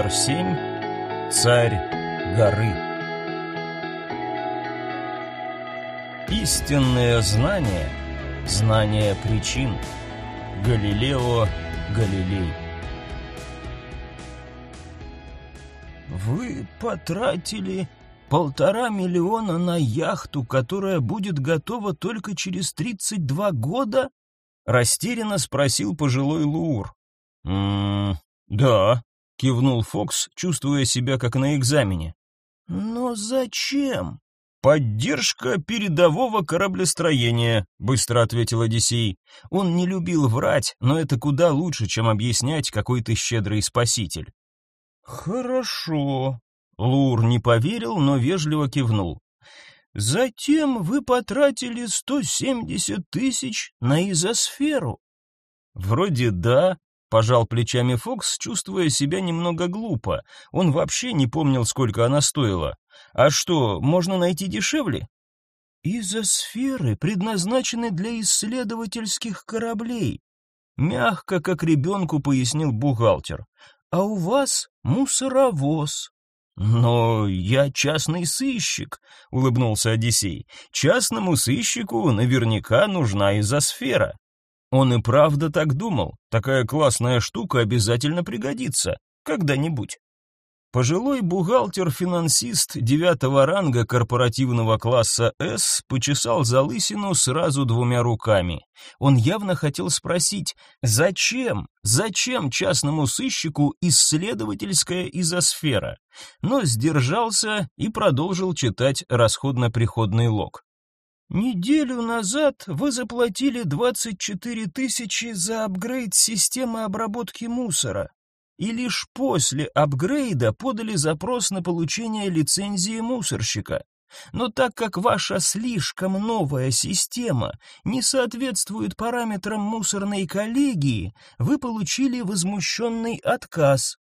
номер семь «Царь горы». Истинное знание – знание причин. Галилео Галилей. Вы потратили полтора миллиона на яхту, которая будет готова только через 32 года? Растерянно спросил пожилой Луур. «М-м, да», — кивнул Фокс, чувствуя себя как на экзамене. «Но зачем?» «Поддержка передового кораблестроения», — быстро ответил Одиссей. Он не любил врать, но это куда лучше, чем объяснять, какой ты щедрый спаситель. «Хорошо», — Лур не поверил, но вежливо кивнул. «Затем вы потратили сто семьдесят тысяч на изосферу». «Вроде да», Пожал плечами Фокс, чувствуя себя немного глупо. Он вообще не помнил, сколько она стоила. А что, можно найти дешевле? Изосферы предназначены для исследовательских кораблей, мягко, как ребенку пояснил бухгалтер. А у вас мусоровоз. Но я частный сыщик, улыбнулся Одиссей. Частному сыщику наверняка нужна изосфера. Он и правда так думал. Такая классная штука обязательно пригодится. Когда-нибудь. Пожилой бухгалтер-финансист девятого ранга корпоративного класса «С» почесал за лысину сразу двумя руками. Он явно хотел спросить, зачем, зачем частному сыщику исследовательская изосфера, но сдержался и продолжил читать расходно-приходный лог. Неделю назад вы заплатили 24 тысячи за апгрейд системы обработки мусора, и лишь после апгрейда подали запрос на получение лицензии мусорщика. Но так как ваша слишком новая система не соответствует параметрам мусорной коллегии, вы получили возмущенный отказ.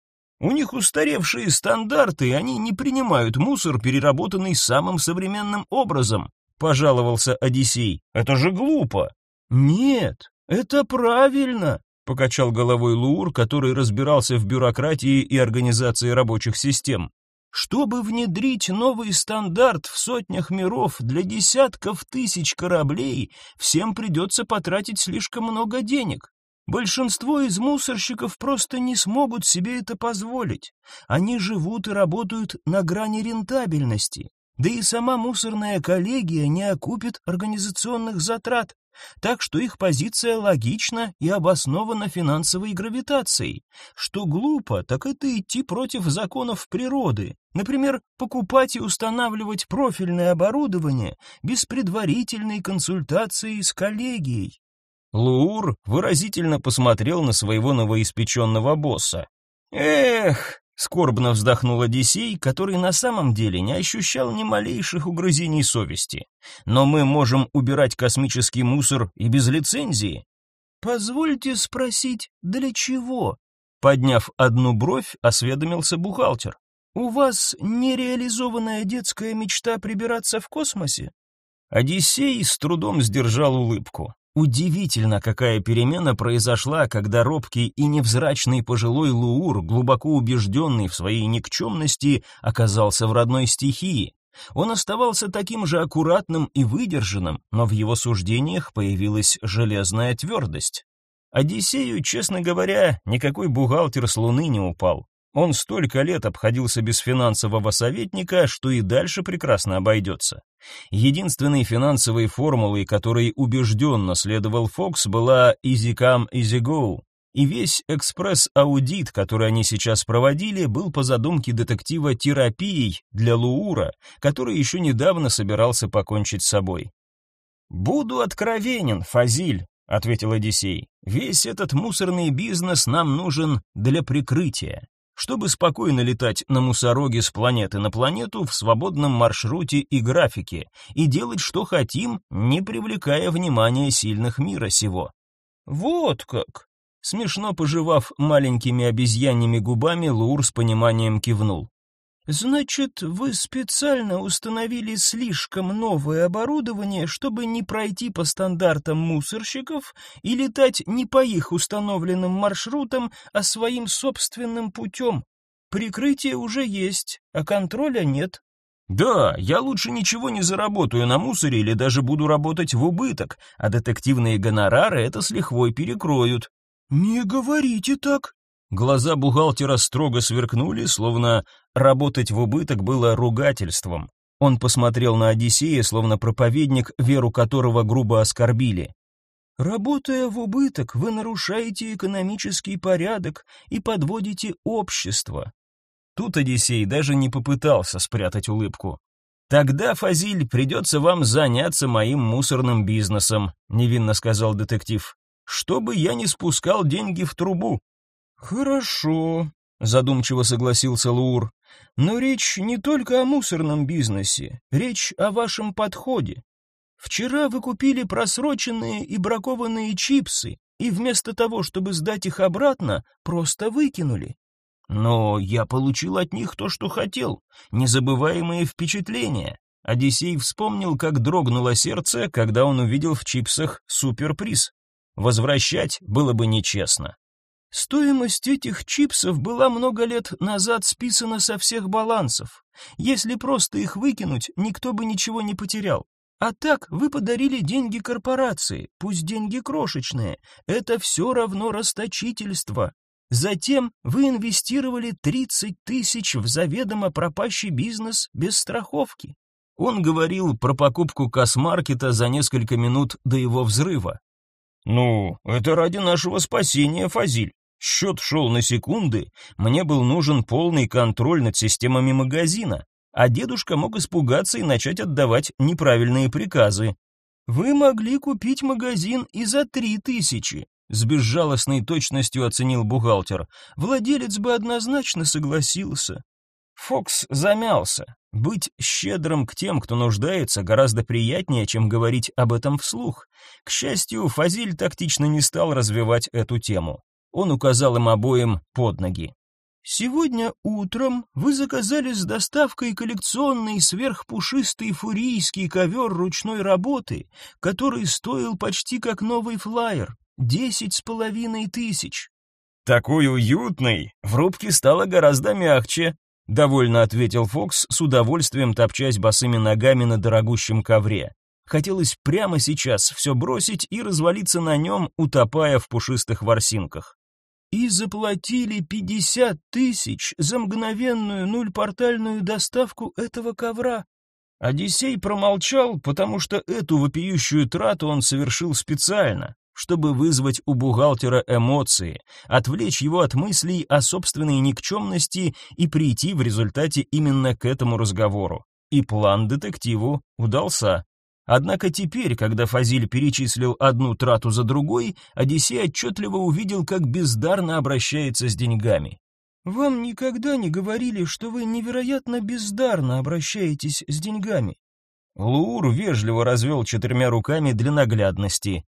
У них устаревшие стандарты, они не принимают мусор, переработанный самым современным образом пожаловался Одиссей. Это же глупо. Нет, это правильно, покачал головой Луур, который разбирался в бюрократии и организации рабочих систем. Чтобы внедрить новый стандарт в сотнях миров для десятков тысяч кораблей, всем придется потратить слишком много денег. Большинство из мусорщиков просто не смогут себе это позволить. Они живут и работают на грани рентабельности. Да и сама мусорная коллегия не окупит организационных затрат, так что их позиция логична и обоснована финансовой гравитацией. Что глупо, так это идти против законов природы. Например, покупать и устанавливать профильное оборудование без предварительной консультации с коллегией. Луур выразительно посмотрел на своего новоиспеченного босса. «Эх, Скорбно вздохнул Одиссей, который на самом деле не ощущал ни малейших угрызений совести. Но мы можем убирать космический мусор и без лицензии. Позвольте спросить, для чего? Подняв одну бровь, осведомился бухгалтер. У вас нереализованная детская мечта прибираться в космосе? Одиссей с трудом сдержал улыбку. Удивительно, какая перемена произошла, когда робкий и невзрачный пожилой Луур, глубоко убежденный в своей никчемности, оказался в родной стихии. Он оставался таким же аккуратным и выдержанным, но в его суждениях появилась железная твердость. Одиссею, честно говоря, никакой бухгалтер с Луны не упал. Он столько лет обходился без финансового советника, что и дальше прекрасно обойдется. Единственной финансовой формулой, которой убежденно следовал Фокс, была «easy come, easy go», и весь экспресс-аудит, который они сейчас проводили, был по задумке детектива терапией для Луура, который еще недавно собирался покончить с собой. «Буду откровенен, Фазиль», — ответил Одиссей. «Весь этот мусорный бизнес нам нужен для прикрытия чтобы спокойно летать на мусороге с планеты на планету в свободном маршруте и графике и делать что хотим, не привлекая внимания сильных мира сего. Вот как. Смешно пожевав маленькими обезьяньими губами, Лур с пониманием кивнул. Значит, вы специально установили слишком новое оборудование, чтобы не пройти по стандартам мусорщиков и летать не по их установленным маршрутам, а своим собственным путем. Прикрытие уже есть, а контроля нет. Да, я лучше ничего не заработаю на мусоре или даже буду работать в убыток, а детективные гонорары это с лихвой перекроют. Не говорите так. Глаза бухгалтера строго сверкнули, словно работать в убыток было ругательством. Он посмотрел на Одиссея, словно проповедник, веру которого грубо оскорбили. Работая в убыток, вы нарушаете экономический порядок и подводите общество. Тут Одиссей даже не попытался спрятать улыбку. Тогда, Фазиль, придется вам заняться моим мусорным бизнесом, невинно сказал детектив. Чтобы я не спускал деньги в трубу. Хорошо, задумчиво согласился Лур. Но речь не только о мусорном бизнесе, речь о вашем подходе. Вчера вы купили просроченные и бракованные чипсы, и вместо того, чтобы сдать их обратно, просто выкинули. Но я получил от них то, что хотел, незабываемые впечатления. Одиссей вспомнил, как дрогнуло сердце, когда он увидел в чипсах суперприз. Возвращать было бы нечестно. Стоимость этих чипсов была много лет назад списана со всех балансов. Если просто их выкинуть, никто бы ничего не потерял. А так вы подарили деньги корпорации, пусть деньги крошечные. Это все равно расточительство. Затем вы инвестировали 30 тысяч в заведомо пропащий бизнес без страховки. Он говорил про покупку космаркета за несколько минут до его взрыва. «Ну, это ради нашего спасения, Фазиль. Счет шел на секунды, мне был нужен полный контроль над системами магазина, а дедушка мог испугаться и начать отдавать неправильные приказы. Вы могли купить магазин и за три тысячи, с безжалостной точностью оценил бухгалтер. Владелец бы однозначно согласился. Фокс замялся. Быть щедрым к тем, кто нуждается, гораздо приятнее, чем говорить об этом вслух. К счастью, Фазиль тактично не стал развивать эту тему. Он указал им обоим под ноги. Сегодня утром вы заказали с доставкой коллекционный сверхпушистый фурийский ковер ручной работы, который стоил почти как новый флаер. Десять с половиной тысяч. Такой уютный, в рубке стало гораздо мягче, довольно ответил Фокс, с удовольствием топчась босыми ногами на дорогущем ковре. Хотелось прямо сейчас все бросить и развалиться на нем, утопая в пушистых ворсинках. И заплатили пятьдесят тысяч за мгновенную нульпортальную доставку этого ковра. Одиссей промолчал, потому что эту вопиющую трату он совершил специально чтобы вызвать у бухгалтера эмоции, отвлечь его от мыслей о собственной никчемности и прийти в результате именно к этому разговору. И план детективу удался. Однако теперь, когда Фазиль перечислил одну трату за другой, Одиссей отчетливо увидел, как бездарно обращается с деньгами. «Вам никогда не говорили, что вы невероятно бездарно обращаетесь с деньгами?» Луур вежливо развел четырьмя руками для наглядности.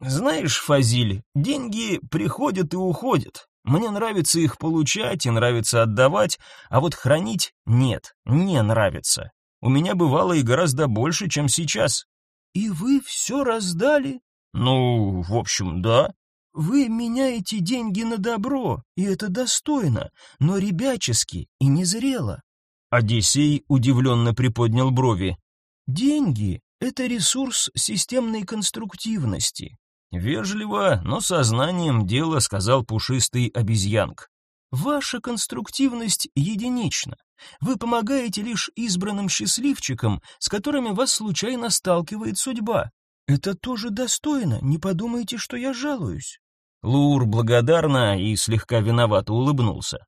Знаешь, Фазиль, деньги приходят и уходят. Мне нравится их получать и нравится отдавать, а вот хранить нет, не нравится. У меня бывало и гораздо больше, чем сейчас. И вы все раздали? Ну, в общем, да. Вы меняете деньги на добро, и это достойно, но ребячески и незрело. Одиссей удивленно приподнял брови. Деньги — это ресурс системной конструктивности. Вежливо, но сознанием дела сказал пушистый обезьянк. Ваша конструктивность единична. Вы помогаете лишь избранным счастливчикам, с которыми вас случайно сталкивает судьба. Это тоже достойно, не подумайте, что я жалуюсь. Лур благодарно и слегка виновато улыбнулся.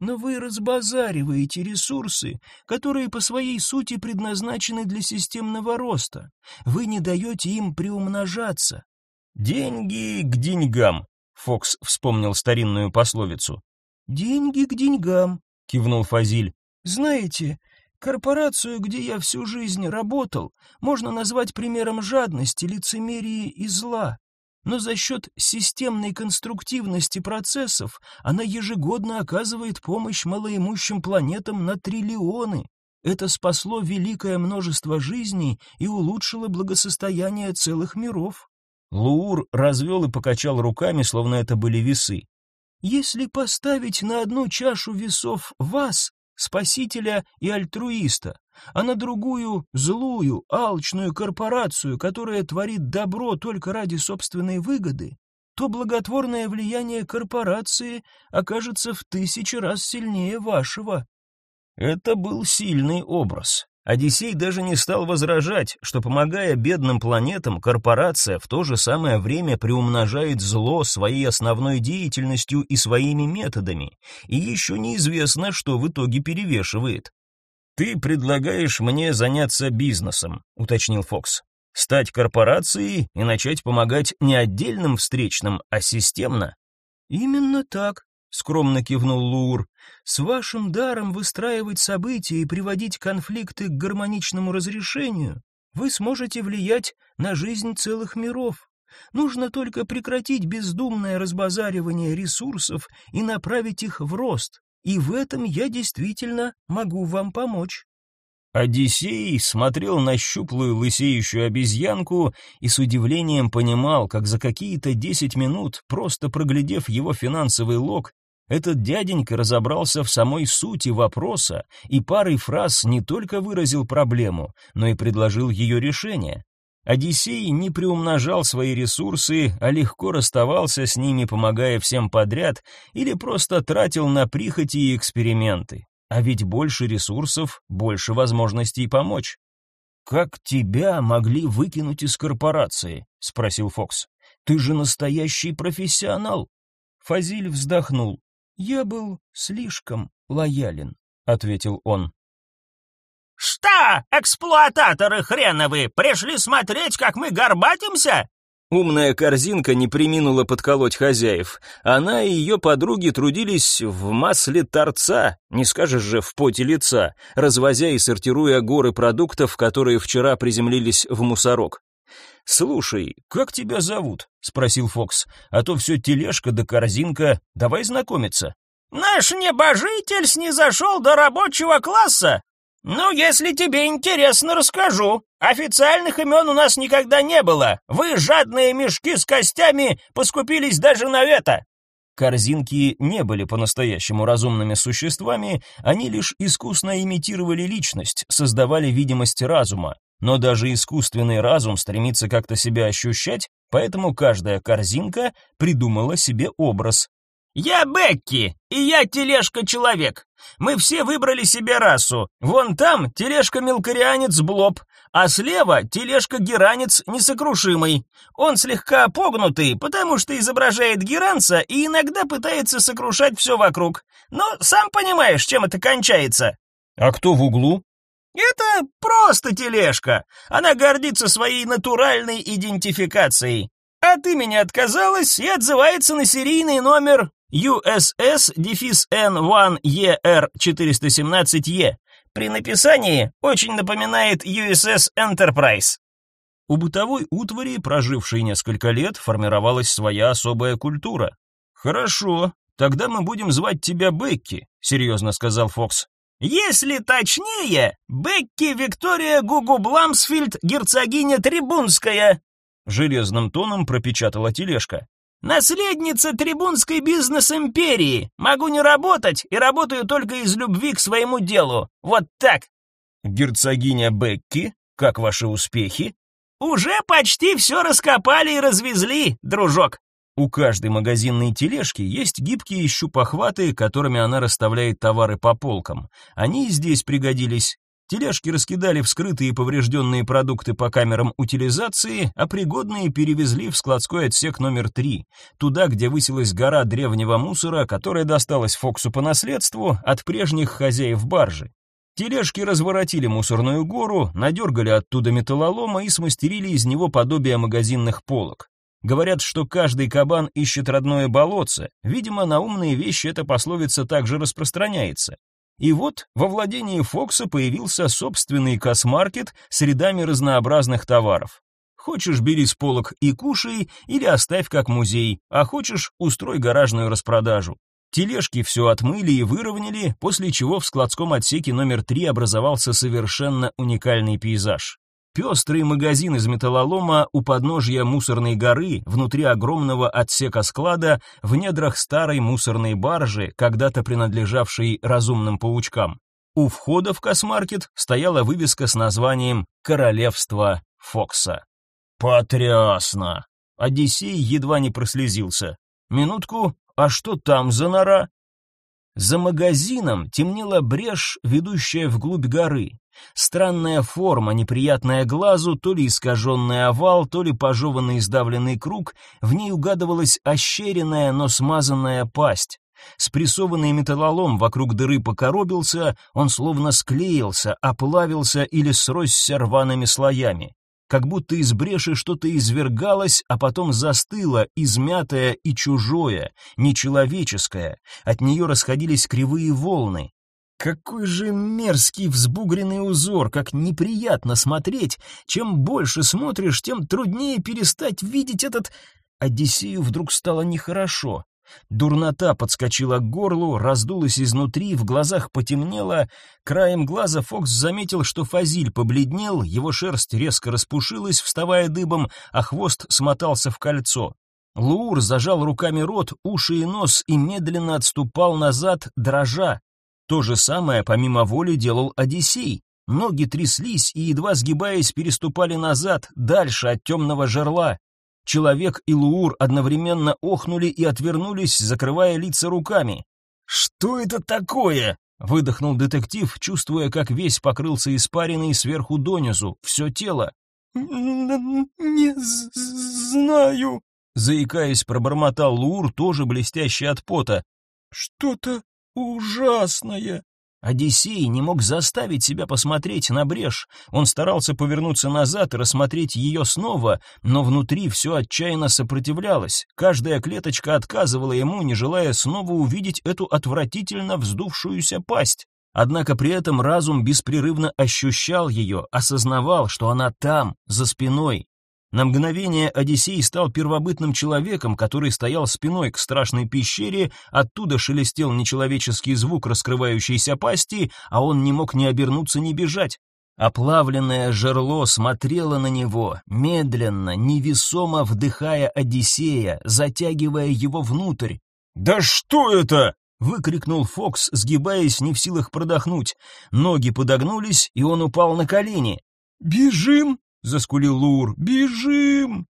Но вы разбазариваете ресурсы, которые по своей сути предназначены для системного роста. Вы не даете им приумножаться. Деньги к деньгам, Фокс вспомнил старинную пословицу. Деньги к деньгам, кивнул Фазиль. Знаете, корпорацию, где я всю жизнь работал, можно назвать примером жадности, лицемерия и зла. Но за счет системной конструктивности процессов она ежегодно оказывает помощь малоимущим планетам на триллионы. Это спасло великое множество жизней и улучшило благосостояние целых миров. Луур развел и покачал руками, словно это были весы. Если поставить на одну чашу весов вас, спасителя и альтруиста, а на другую злую, алчную корпорацию, которая творит добро только ради собственной выгоды, то благотворное влияние корпорации окажется в тысячи раз сильнее вашего. Это был сильный образ. Одиссей даже не стал возражать, что, помогая бедным планетам, корпорация в то же самое время приумножает зло своей основной деятельностью и своими методами, и еще неизвестно, что в итоге перевешивает. «Ты предлагаешь мне заняться бизнесом», — уточнил Фокс. «Стать корпорацией и начать помогать не отдельным встречным, а системно?» «Именно так», скромно кивнул Луур. С вашим даром выстраивать события и приводить конфликты к гармоничному разрешению вы сможете влиять на жизнь целых миров. Нужно только прекратить бездумное разбазаривание ресурсов и направить их в рост. И в этом я действительно могу вам помочь. Одиссей смотрел на щуплую лысеющую обезьянку и с удивлением понимал, как за какие-то десять минут, просто проглядев его финансовый лог, этот дяденька разобрался в самой сути вопроса и парой фраз не только выразил проблему, но и предложил ее решение. Одиссей не приумножал свои ресурсы, а легко расставался с ними, помогая всем подряд, или просто тратил на прихоти и эксперименты. А ведь больше ресурсов, больше возможностей помочь. «Как тебя могли выкинуть из корпорации?» — спросил Фокс. «Ты же настоящий профессионал!» Фазиль вздохнул. «Я был слишком лоялен», — ответил он. «Что, эксплуататоры хреновы, пришли смотреть, как мы горбатимся?» Умная корзинка не приминула подколоть хозяев. Она и ее подруги трудились в масле торца, не скажешь же в поте лица, развозя и сортируя горы продуктов, которые вчера приземлились в мусорок. «Слушай, как тебя зовут?» — спросил Фокс. «А то все тележка да корзинка. Давай знакомиться». «Наш небожитель снизошел до рабочего класса. Ну, если тебе интересно, расскажу. Официальных имен у нас никогда не было. Вы, жадные мешки с костями, поскупились даже на это». Корзинки не были по-настоящему разумными существами, они лишь искусно имитировали личность, создавали видимость разума. Но даже искусственный разум стремится как-то себя ощущать, поэтому каждая корзинка придумала себе образ. «Я Бекки, и я тележка-человек. Мы все выбрали себе расу. Вон там тележка-мелкорианец Блоб, а слева тележка-геранец несокрушимый. Он слегка погнутый, потому что изображает геранца и иногда пытается сокрушать все вокруг. Но сам понимаешь, чем это кончается». «А кто в углу?» Это просто тележка. Она гордится своей натуральной идентификацией. От имени отказалась и отзывается на серийный номер USS-N1ER417E. При написании очень напоминает USS Enterprise. У бытовой утвари, прожившей несколько лет, формировалась своя особая культура. «Хорошо, тогда мы будем звать тебя Бекки», — серьезно сказал Фокс. Если точнее, Бекки Виктория Гугу Бламсфильд, герцогиня Трибунская, железным тоном пропечатала тележка. Наследница трибунской бизнес-империи. Могу не работать и работаю только из любви к своему делу. Вот так. Герцогиня Бекки, как ваши успехи? Уже почти все раскопали и развезли, дружок. У каждой магазинной тележки есть гибкие щупохваты, которыми она расставляет товары по полкам. Они здесь пригодились. Тележки раскидали вскрытые и поврежденные продукты по камерам утилизации, а пригодные перевезли в складской отсек номер 3, туда, где высилась гора древнего мусора, которая досталась Фоксу по наследству от прежних хозяев баржи. Тележки разворотили мусорную гору, надергали оттуда металлолома и смастерили из него подобие магазинных полок. Говорят, что каждый кабан ищет родное болотце. Видимо, на умные вещи эта пословица также распространяется. И вот во владении Фокса появился собственный космаркет с рядами разнообразных товаров. Хочешь, бери с полок и кушай, или оставь как музей, а хочешь, устрой гаражную распродажу. Тележки все отмыли и выровняли, после чего в складском отсеке номер три образовался совершенно уникальный пейзаж. Пестрый магазин из металлолома у подножья мусорной горы, внутри огромного отсека склада, в недрах старой мусорной баржи, когда-то принадлежавшей разумным паучкам. У входа в космаркет стояла вывеска с названием «Королевство Фокса». «Потрясно!» Одиссей едва не прослезился. «Минутку, а что там за нора?» За магазином темнела брешь, ведущая вглубь горы. Странная форма, неприятная глазу, то ли искаженный овал, то ли пожеванный сдавленный круг, в ней угадывалась ощеренная, но смазанная пасть. Спрессованный металлолом вокруг дыры покоробился, он словно склеился, оплавился или сросся рваными слоями. Как будто из бреши что-то извергалось, а потом застыло, измятое и чужое, нечеловеческое. От нее расходились кривые волны. Какой же мерзкий взбугренный узор, как неприятно смотреть. Чем больше смотришь, тем труднее перестать видеть этот... Одиссею вдруг стало нехорошо. Дурнота подскочила к горлу, раздулась изнутри, в глазах потемнело. Краем глаза Фокс заметил, что Фазиль побледнел, его шерсть резко распушилась, вставая дыбом, а хвост смотался в кольцо. Луур зажал руками рот, уши и нос и медленно отступал назад, дрожа. То же самое, помимо воли, делал Одиссей. Ноги тряслись и, едва сгибаясь, переступали назад, дальше от темного жерла. Человек и Луур одновременно охнули и отвернулись, закрывая лица руками. «Что это такое?» — выдохнул детектив, чувствуя, как весь покрылся испариной сверху донизу, все тело. «Не знаю», — заикаясь, пробормотал Луур, тоже блестящий от пота. «Что-то ужасное. Одиссей не мог заставить себя посмотреть на брешь. Он старался повернуться назад и рассмотреть ее снова, но внутри все отчаянно сопротивлялось. Каждая клеточка отказывала ему, не желая снова увидеть эту отвратительно вздувшуюся пасть. Однако при этом разум беспрерывно ощущал ее, осознавал, что она там, за спиной, на мгновение Одиссей стал первобытным человеком, который стоял спиной к страшной пещере, оттуда шелестел нечеловеческий звук раскрывающейся пасти, а он не мог ни обернуться, ни бежать. Оплавленное жерло смотрело на него, медленно, невесомо вдыхая Одиссея, затягивая его внутрь. «Да что это?» — выкрикнул Фокс, сгибаясь, не в силах продохнуть. Ноги подогнулись, и он упал на колени. «Бежим!» Заскулил Лур. «Бежим!»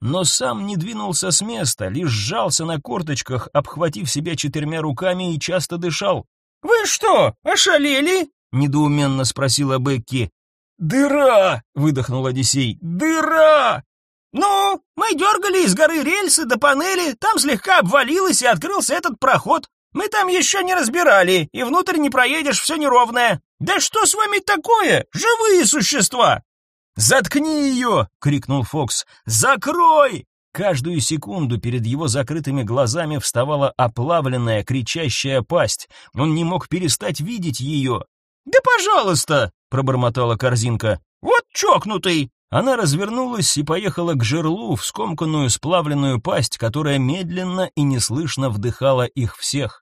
Но сам не двинулся с места, лишь сжался на корточках, обхватив себя четырьмя руками и часто дышал. «Вы что, ошалели?» — недоуменно спросила Бекки. «Дыра!» — выдохнул Одиссей. «Дыра!» «Ну, мы дергали из горы рельсы до панели, там слегка обвалилось и открылся этот проход. Мы там еще не разбирали, и внутрь не проедешь, все неровное. Да что с вами такое? Живые существа!» «Заткни ее!» — крикнул Фокс. «Закрой!» Каждую секунду перед его закрытыми глазами вставала оплавленная, кричащая пасть. Он не мог перестать видеть ее. «Да пожалуйста!» — пробормотала корзинка. «Вот чокнутый!» Она развернулась и поехала к жерлу в скомканную сплавленную пасть, которая медленно и неслышно вдыхала их всех.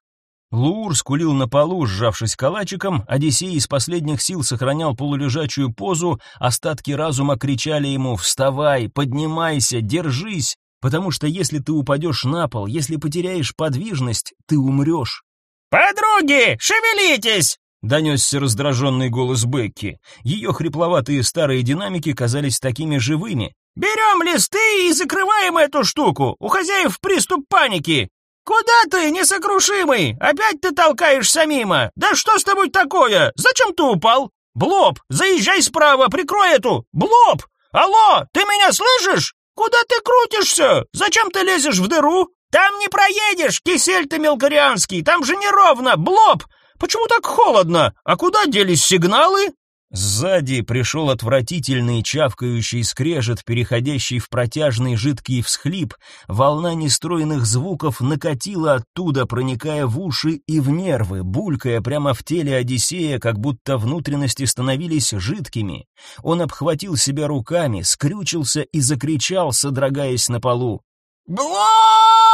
Луур скулил на полу, сжавшись калачиком, Одиссей из последних сил сохранял полулежачую позу, остатки разума кричали ему «Вставай, поднимайся, держись!» Потому что если ты упадешь на пол, если потеряешь подвижность, ты умрешь. «Подруги, шевелитесь!» — донесся раздраженный голос Бекки. Ее хрипловатые старые динамики казались такими живыми. «Берем листы и закрываем эту штуку! У хозяев приступ паники! «Куда ты, несокрушимый? Опять ты толкаешься мимо? Да что с тобой такое? Зачем ты упал? Блоб, заезжай справа, прикрой эту! Блоб! Алло, ты меня слышишь? Куда ты крутишься? Зачем ты лезешь в дыру? Там не проедешь, кисель ты мелкорианский, там же неровно, блоб! Почему так холодно? А куда делись сигналы? Сзади пришел отвратительный чавкающий скрежет, переходящий в протяжный жидкий всхлип. Волна нестроенных звуков накатила оттуда, проникая в уши и в нервы, булькая прямо в теле Одиссея, как будто внутренности становились жидкими. Он обхватил себя руками, скрючился и закричал, содрогаясь на полу. «Блоб!»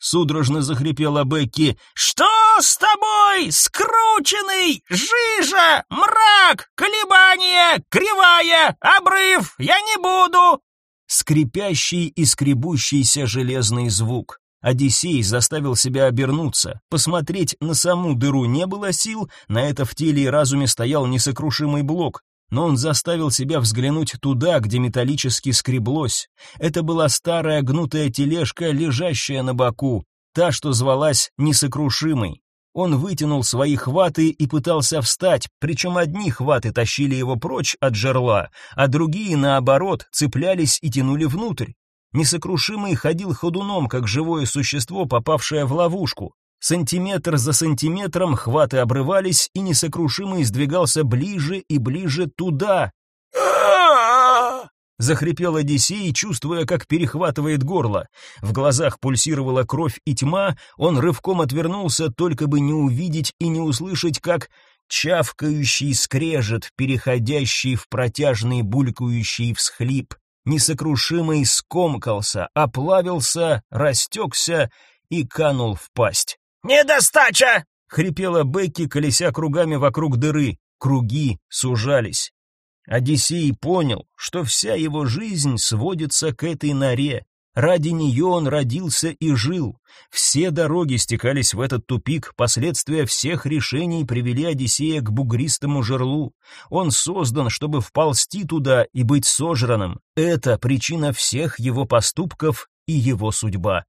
Судорожно захрипела Бекки. Что с тобой, скрученный, жижа, мрак, колебания, кривая, обрыв? Я не буду. Скрипящий и скребущийся железный звук. Одиссей заставил себя обернуться. Посмотреть на саму дыру не было сил, на это в теле и разуме стоял несокрушимый блок. Но он заставил себя взглянуть туда, где металлически скреблось. Это была старая гнутая тележка, лежащая на боку, та, что звалась несокрушимой. Он вытянул свои хваты и пытался встать, причем одни хваты тащили его прочь от жерла, а другие, наоборот, цеплялись и тянули внутрь. Несокрушимый ходил ходуном, как живое существо, попавшее в ловушку. Сантиметр за сантиметром хваты обрывались, и несокрушимый сдвигался ближе и ближе туда. Захрипел Одиссей, чувствуя, как перехватывает горло. В глазах пульсировала кровь и тьма, он рывком отвернулся, только бы не увидеть и не услышать, как чавкающий скрежет, переходящий в протяжный булькающий всхлип несокрушимый скомкался, оплавился, растекся и канул в пасть. «Недостача!» — хрипела Бекки, колеся кругами вокруг дыры. Круги сужались. Одиссей понял, что вся его жизнь сводится к этой норе, Ради нее он родился и жил. Все дороги стекались в этот тупик, последствия всех решений привели Одиссея к бугристому жерлу. Он создан, чтобы вползти туда и быть сожранным. Это причина всех его поступков и его судьба.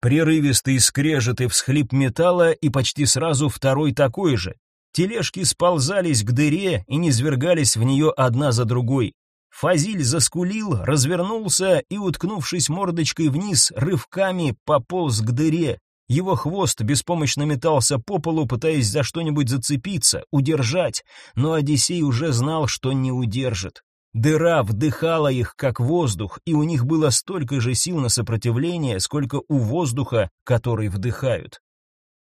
Прерывистый скрежет и всхлип металла, и почти сразу второй такой же. Тележки сползались к дыре и низвергались в нее одна за другой. Фазиль заскулил, развернулся и, уткнувшись мордочкой вниз, рывками пополз к дыре. Его хвост беспомощно метался по полу, пытаясь за что-нибудь зацепиться, удержать, но Одиссей уже знал, что не удержит. Дыра вдыхала их, как воздух, и у них было столько же сил на сопротивление, сколько у воздуха, который вдыхают.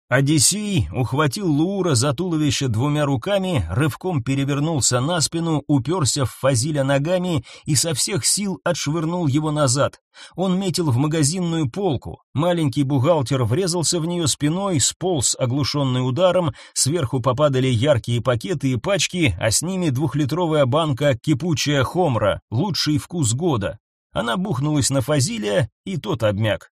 Одиссей ухватил Луура за туловище двумя руками, рывком перевернулся на спину, уперся в Фазиля ногами и со всех сил отшвырнул его назад. Он метил в магазинную полку. Маленький бухгалтер врезался в нее спиной, сполз, оглушенный ударом, сверху попадали яркие пакеты и пачки, а с ними двухлитровая банка кипучая хомра, лучший вкус года. Она бухнулась на Фазиля, и тот обмяк.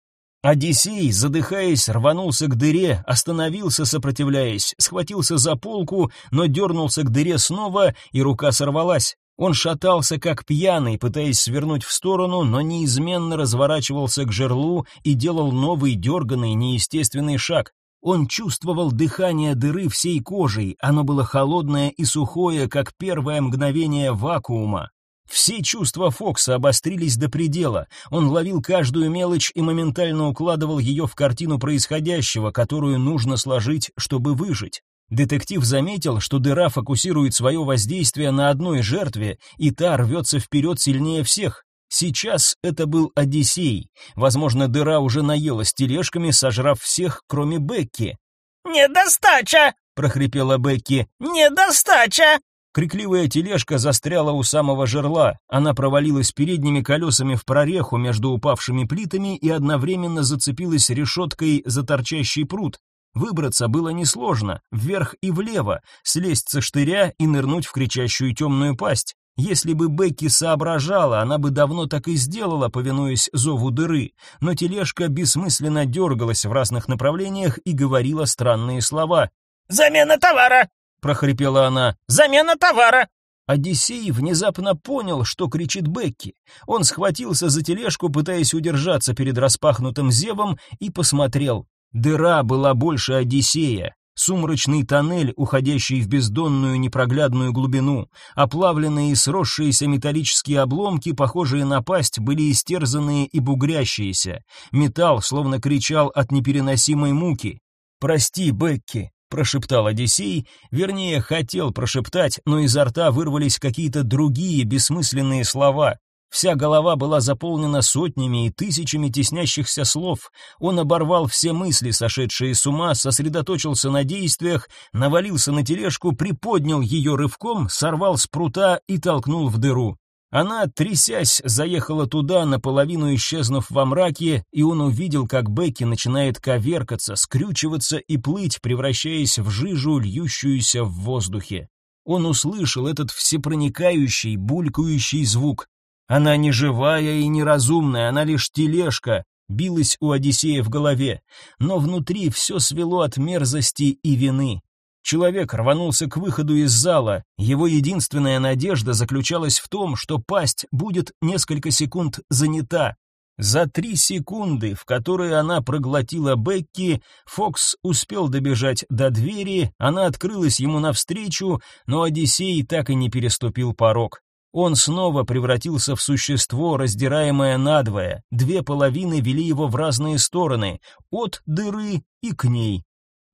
Одиссей, задыхаясь, рванулся к дыре, остановился, сопротивляясь, схватился за полку, но дернулся к дыре снова, и рука сорвалась. Он шатался как пьяный, пытаясь свернуть в сторону, но неизменно разворачивался к жерлу и делал новый дерганный, неестественный шаг. Он чувствовал дыхание дыры всей кожей, оно было холодное и сухое, как первое мгновение вакуума. Все чувства Фокса обострились до предела. Он ловил каждую мелочь и моментально укладывал ее в картину происходящего, которую нужно сложить, чтобы выжить. Детектив заметил, что дыра фокусирует свое воздействие на одной жертве, и та рвется вперед сильнее всех. Сейчас это был Одиссей. Возможно, дыра уже наелась тележками, сожрав всех, кроме Бекки. «Недостача!» — прохрипела Бекки. «Недостача!» Крикливая тележка застряла у самого жерла. Она провалилась передними колесами в прореху между упавшими плитами и одновременно зацепилась решеткой за торчащий пруд. Выбраться было несложно, вверх и влево, слезть со штыря и нырнуть в кричащую темную пасть. Если бы Бекки соображала, она бы давно так и сделала, повинуясь зову дыры, но тележка бессмысленно дергалась в разных направлениях и говорила странные слова. «Замена товара! — прохрипела она. «Замена товара!» Одиссей внезапно понял, что кричит Бекки. Он схватился за тележку, пытаясь удержаться перед распахнутым зевом, и посмотрел. Дыра была больше Одиссея. Сумрачный тоннель, уходящий в бездонную непроглядную глубину. Оплавленные и сросшиеся металлические обломки, похожие на пасть, были истерзанные и бугрящиеся. Металл словно кричал от непереносимой муки. «Прости, Бекки, прошептал Одиссей, вернее, хотел прошептать, но изо рта вырвались какие-то другие бессмысленные слова. Вся голова была заполнена сотнями и тысячами теснящихся слов. Он оборвал все мысли, сошедшие с ума, сосредоточился на действиях, навалился на тележку, приподнял ее рывком, сорвал с прута и толкнул в дыру. Она, трясясь, заехала туда, наполовину исчезнув во мраке, и он увидел, как Бекки начинает коверкаться, скрючиваться и плыть, превращаясь в жижу, льющуюся в воздухе. Он услышал этот всепроникающий, булькающий звук. Она не живая и неразумная, она лишь тележка, билась у Одиссея в голове, но внутри все свело от мерзости и вины. Человек рванулся к выходу из зала. Его единственная надежда заключалась в том, что пасть будет несколько секунд занята. За три секунды, в которые она проглотила Бекки, Фокс успел добежать до двери, она открылась ему навстречу, но Одиссей так и не переступил порог. Он снова превратился в существо, раздираемое надвое. Две половины вели его в разные стороны, от дыры и к ней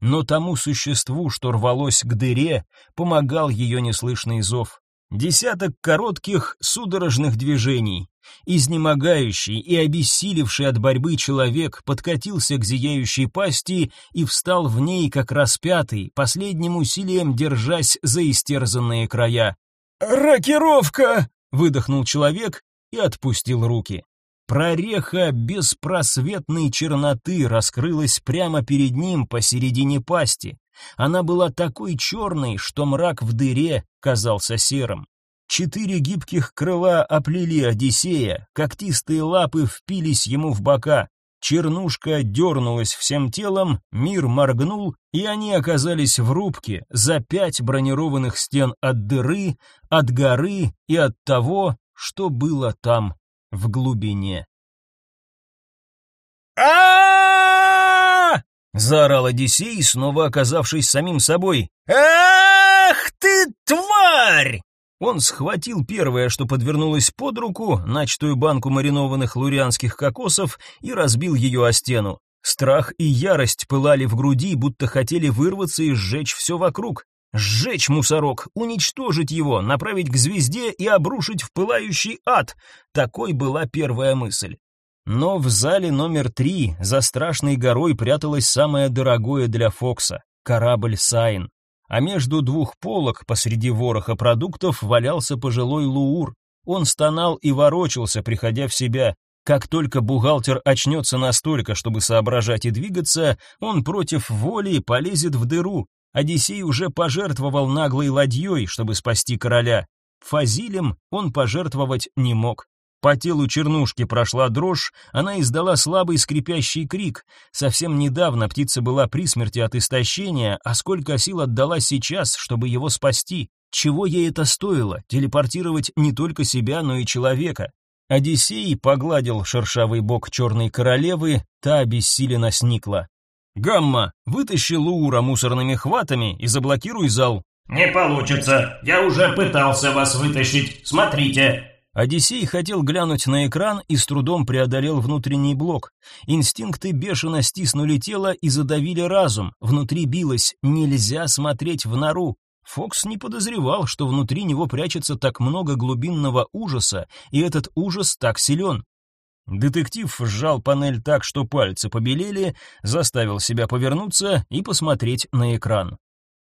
но тому существу, что рвалось к дыре, помогал ее неслышный зов. Десяток коротких судорожных движений. Изнемогающий и обессилевший от борьбы человек подкатился к зияющей пасти и встал в ней как распятый, последним усилием держась за истерзанные края. «Рокировка!» — выдохнул человек и отпустил руки. Прореха беспросветной черноты раскрылась прямо перед ним посередине пасти. Она была такой черной, что мрак в дыре казался серым. Четыре гибких крыла оплели Одиссея, когтистые лапы впились ему в бока. Чернушка дернулась всем телом, мир моргнул, и они оказались в рубке за пять бронированных стен от дыры, от горы и от того, что было там в глубине. а заорал Одиссей, снова оказавшись самим собой. «Ах ты, тварь!» Он схватил первое, что подвернулось под руку, начатую банку маринованных лурианских кокосов, и разбил ее о стену. Страх и ярость пылали в груди, будто хотели вырваться и сжечь все вокруг. Сжечь мусорок, уничтожить его, направить к звезде и обрушить в пылающий ад. Такой была первая мысль. Но в зале номер три за страшной горой пряталось самое дорогое для Фокса — корабль «Сайн». А между двух полок посреди вороха продуктов валялся пожилой Луур. Он стонал и ворочался, приходя в себя. Как только бухгалтер очнется настолько, чтобы соображать и двигаться, он против воли полезет в дыру, Одиссей уже пожертвовал наглой ладьей, чтобы спасти короля. Фазилем он пожертвовать не мог. По телу чернушки прошла дрожь, она издала слабый скрипящий крик. Совсем недавно птица была при смерти от истощения, а сколько сил отдала сейчас, чтобы его спасти? Чего ей это стоило, телепортировать не только себя, но и человека? Одиссей погладил шершавый бок черной королевы, та обессиленно сникла. «Гамма, вытащи Луура мусорными хватами и заблокируй зал». «Не получится. Я уже пытался вас вытащить. Смотрите». Одиссей хотел глянуть на экран и с трудом преодолел внутренний блок. Инстинкты бешено стиснули тело и задавили разум. Внутри билось «нельзя смотреть в нору». Фокс не подозревал, что внутри него прячется так много глубинного ужаса, и этот ужас так силен. Детектив сжал панель так, что пальцы побелели, заставил себя повернуться и посмотреть на экран.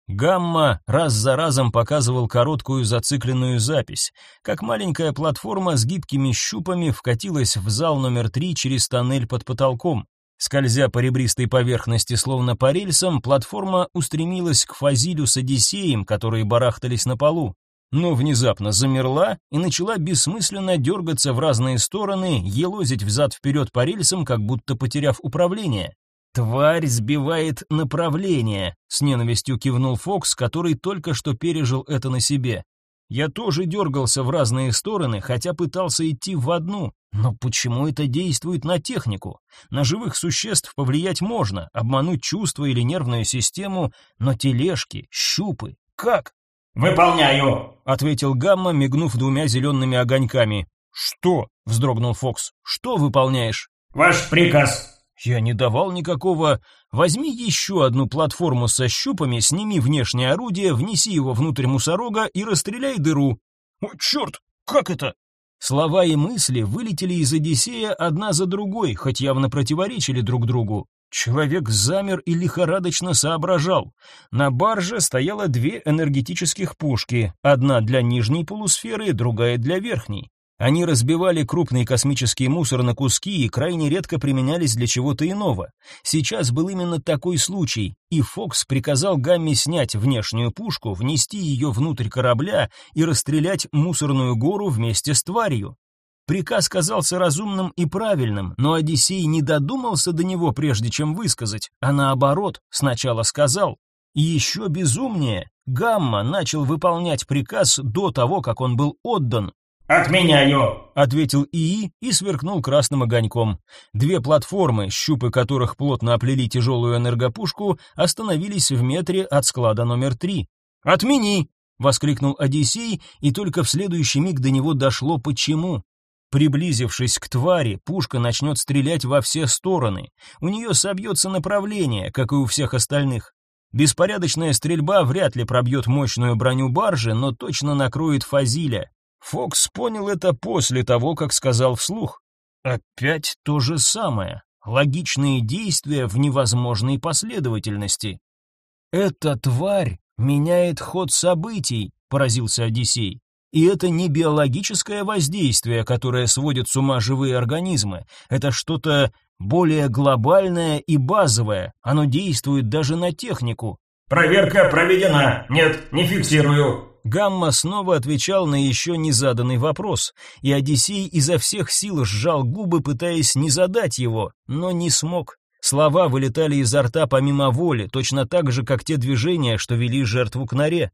Гамма раз за разом показывал короткую зацикленную запись, как маленькая платформа с гибкими щупами вкатилась в зал номер три через тоннель под потолком. Скользя по ребристой поверхности, словно по рельсам, платформа устремилась к Фазилю с Одиссеем, которые барахтались на полу но внезапно замерла и начала бессмысленно дергаться в разные стороны, елозить взад-вперед по рельсам, как будто потеряв управление. «Тварь сбивает направление», — с ненавистью кивнул Фокс, который только что пережил это на себе. «Я тоже дергался в разные стороны, хотя пытался идти в одну. Но почему это действует на технику? На живых существ повлиять можно, обмануть чувства или нервную систему, но тележки, щупы, как? «Выполняю», — ответил Гамма, мигнув двумя зелеными огоньками. «Что?» — вздрогнул Фокс. «Что выполняешь?» «Ваш приказ». «Я не давал никакого. Возьми еще одну платформу со щупами, сними внешнее орудие, внеси его внутрь мусорога и расстреляй дыру». «О, черт! Как это?» Слова и мысли вылетели из Одиссея одна за другой, хоть явно противоречили друг другу. Человек замер и лихорадочно соображал. На барже стояло две энергетических пушки, одна для нижней полусферы, другая для верхней. Они разбивали крупный космический мусор на куски и крайне редко применялись для чего-то иного. Сейчас был именно такой случай, и Фокс приказал Гамме снять внешнюю пушку, внести ее внутрь корабля и расстрелять мусорную гору вместе с тварью. Приказ казался разумным и правильным, но Одиссей не додумался до него прежде чем высказать, а наоборот, сначала сказал. И еще безумнее, Гамма начал выполнять приказ до того, как он был отдан, «Отменяю», — ответил ИИ и сверкнул красным огоньком. Две платформы, щупы которых плотно оплели тяжелую энергопушку, остановились в метре от склада номер три. «Отмени!» — воскликнул Одиссей, и только в следующий миг до него дошло почему. Приблизившись к твари, пушка начнет стрелять во все стороны. У нее собьется направление, как и у всех остальных. Беспорядочная стрельба вряд ли пробьет мощную броню баржи, но точно накроет Фазиля. Фокс понял это после того, как сказал вслух. Опять то же самое. Логичные действия в невозможной последовательности. Эта тварь меняет ход событий, поразился Одиссей. И это не биологическое воздействие, которое сводит с ума живые организмы. Это что-то более глобальное и базовое. Оно действует даже на технику. Проверка проведена. Нет, не фиксирую. Гамма снова отвечал на еще не заданный вопрос, и Одиссей изо всех сил сжал губы, пытаясь не задать его, но не смог. Слова вылетали изо рта помимо воли, точно так же, как те движения, что вели жертву к норе.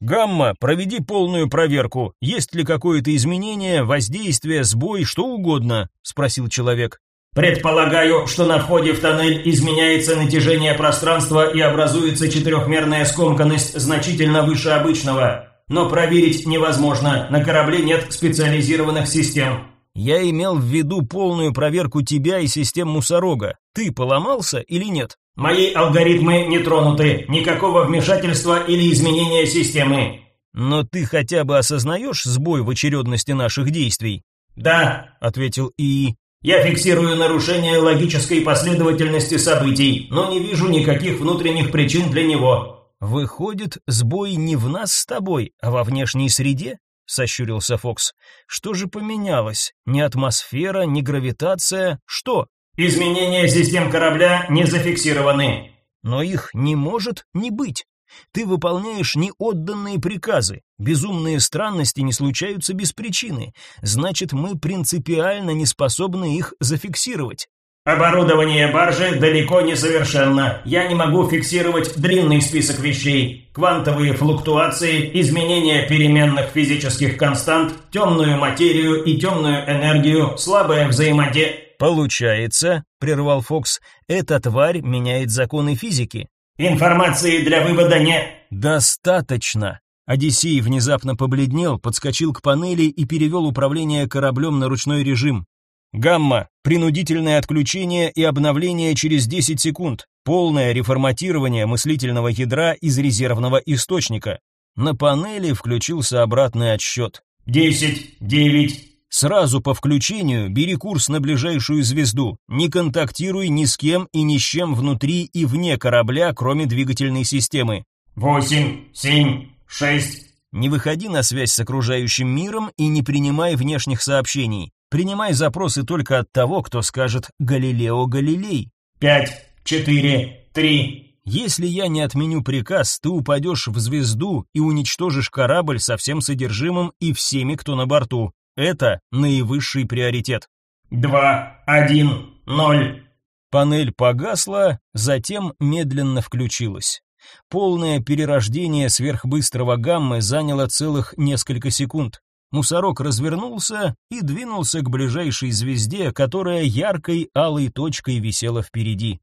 «Гамма, проведи полную проверку. Есть ли какое-то изменение, воздействие, сбой, что угодно?» — спросил человек. Предполагаю, что на входе в тоннель изменяется натяжение пространства и образуется четырехмерная скомканность значительно выше обычного но проверить невозможно, на корабле нет специализированных систем. Я имел в виду полную проверку тебя и систем Мусорога. Ты поломался или нет? Мои алгоритмы не тронуты, никакого вмешательства или изменения системы. Но ты хотя бы осознаешь сбой в очередности наших действий? Да, ответил ИИ. Я фиксирую нарушение логической последовательности событий, но не вижу никаких внутренних причин для него. Выходит, сбой не в нас с тобой, а во внешней среде? сощурился Фокс. Что же поменялось? Ни атмосфера, ни гравитация, что? Изменения систем корабля не зафиксированы. Но их не может не быть. Ты выполняешь неотданные приказы. Безумные странности не случаются без причины. Значит, мы принципиально не способны их зафиксировать. Оборудование баржи далеко не совершенно. Я не могу фиксировать длинный список вещей. Квантовые флуктуации, изменения переменных физических констант, темную материю и темную энергию, слабое взаимодействие. Получается, прервал Фокс, эта тварь меняет законы физики. Информации для вывода не достаточно. Одиссей внезапно побледнел, подскочил к панели и перевел управление кораблем на ручной режим. Гамма, принудительное отключение и обновление через 10 секунд, полное реформатирование мыслительного ядра из резервного источника. На панели включился обратный отсчет. «Десять, девять». Сразу по включению бери курс на ближайшую звезду. Не контактируй ни с кем и ни с чем внутри и вне корабля, кроме двигательной системы. «Восемь, семь, шесть». Не выходи на связь с окружающим миром и не принимай внешних сообщений. Принимай запросы только от того, кто скажет «Галилео Галилей». «Пять, четыре, три». Если я не отменю приказ, ты упадешь в звезду и уничтожишь корабль со всем содержимым и всеми, кто на борту. Это наивысший приоритет. Два, один, ноль. Панель погасла, затем медленно включилась. Полное перерождение сверхбыстрого гаммы заняло целых несколько секунд. Мусорок развернулся и двинулся к ближайшей звезде, которая яркой алой точкой висела впереди.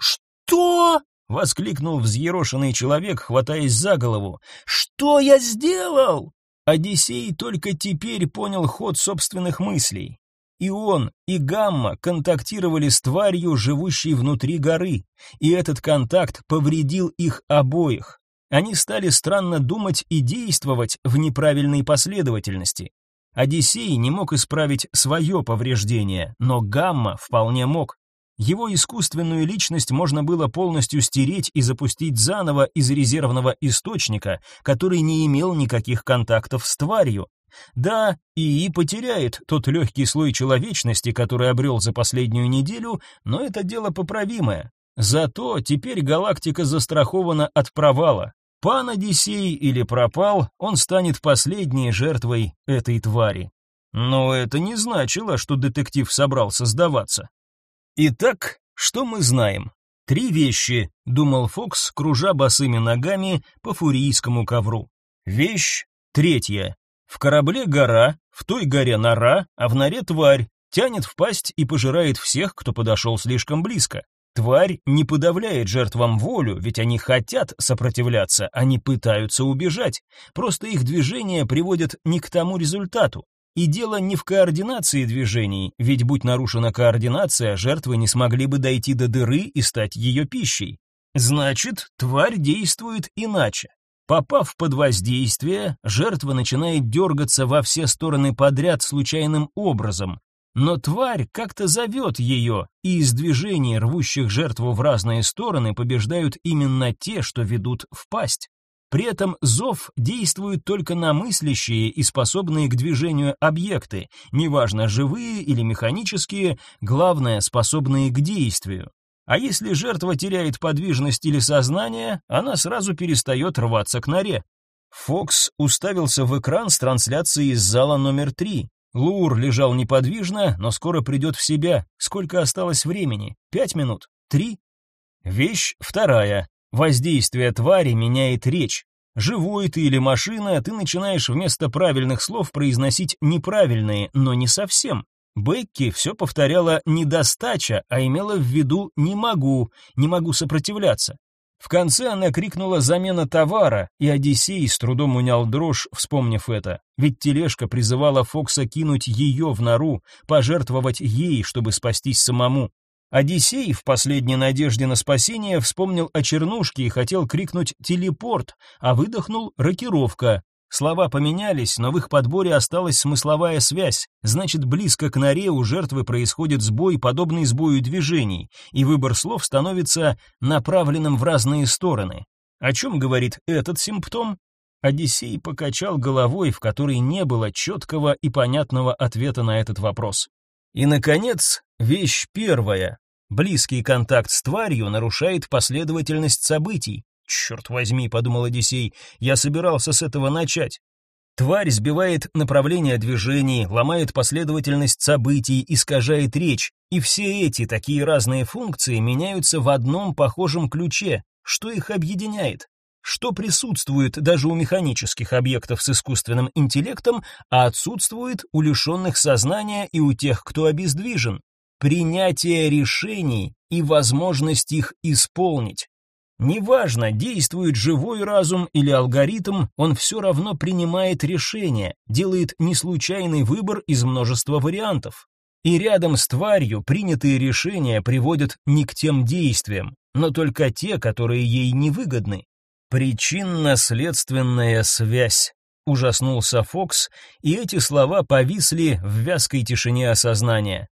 «Что?» — воскликнул взъерошенный человек, хватаясь за голову. «Что я сделал?» Одиссей только теперь понял ход собственных мыслей. И он, и Гамма контактировали с тварью, живущей внутри горы, и этот контакт повредил их обоих. Они стали странно думать и действовать в неправильной последовательности. Одиссей не мог исправить свое повреждение, но Гамма вполне мог. Его искусственную личность можно было полностью стереть и запустить заново из резервного источника, который не имел никаких контактов с тварью, Да, ИИ потеряет тот легкий слой человечности, который обрел за последнюю неделю, но это дело поправимое. Зато теперь галактика застрахована от провала. Пан Одиссей или пропал, он станет последней жертвой этой твари. Но это не значило, что детектив собрался сдаваться. Итак, что мы знаем? Три вещи, думал Фокс, кружа босыми ногами по фурийскому ковру. Вещь третья. В корабле гора, в той горе нора, а в норе тварь, тянет в пасть и пожирает всех, кто подошел слишком близко. Тварь не подавляет жертвам волю, ведь они хотят сопротивляться, они пытаются убежать. Просто их движения приводят не к тому результату. И дело не в координации движений, ведь будь нарушена координация, жертвы не смогли бы дойти до дыры и стать ее пищей. Значит, тварь действует иначе. Попав под воздействие, жертва начинает дергаться во все стороны подряд случайным образом, но тварь как-то зовет ее, и из движений, рвущих жертву в разные стороны, побеждают именно те, что ведут в пасть. При этом зов действует только на мыслящие и способные к движению объекты, неважно, живые или механические, главное, способные к действию. А если жертва теряет подвижность или сознание, она сразу перестает рваться к норе. Фокс уставился в экран с трансляцией из зала номер три. Лур лежал неподвижно, но скоро придет в себя. Сколько осталось времени? Пять минут? Три? Вещь вторая. Воздействие твари меняет речь. Живой ты или машина, ты начинаешь вместо правильных слов произносить неправильные, но не совсем. Бекки все повторяла недостача, а имела в виду не могу, не могу сопротивляться. В конце она крикнула «замена товара», и Одиссей с трудом унял дрожь, вспомнив это. Ведь тележка призывала Фокса кинуть ее в нору, пожертвовать ей, чтобы спастись самому. Одиссей в последней надежде на спасение вспомнил о чернушке и хотел крикнуть «телепорт», а выдохнул «рокировка». Слова поменялись, но в их подборе осталась смысловая связь. Значит, близко к норе у жертвы происходит сбой, подобный сбою движений, и выбор слов становится направленным в разные стороны. О чем говорит этот симптом? Одиссей покачал головой, в которой не было четкого и понятного ответа на этот вопрос. И, наконец, вещь первая. Близкий контакт с тварью нарушает последовательность событий. «Черт возьми», — подумал Одиссей, — «я собирался с этого начать». Тварь сбивает направление движений, ломает последовательность событий, искажает речь, и все эти такие разные функции меняются в одном похожем ключе. Что их объединяет? Что присутствует даже у механических объектов с искусственным интеллектом, а отсутствует у лишенных сознания и у тех, кто обездвижен? Принятие решений и возможность их исполнить. Неважно, действует живой разум или алгоритм, он все равно принимает решение, делает неслучайный выбор из множества вариантов. И рядом с тварью принятые решения приводят не к тем действиям, но только те, которые ей невыгодны. Причинно-следственная связь. Ужаснулся Фокс, и эти слова повисли в вязкой тишине осознания.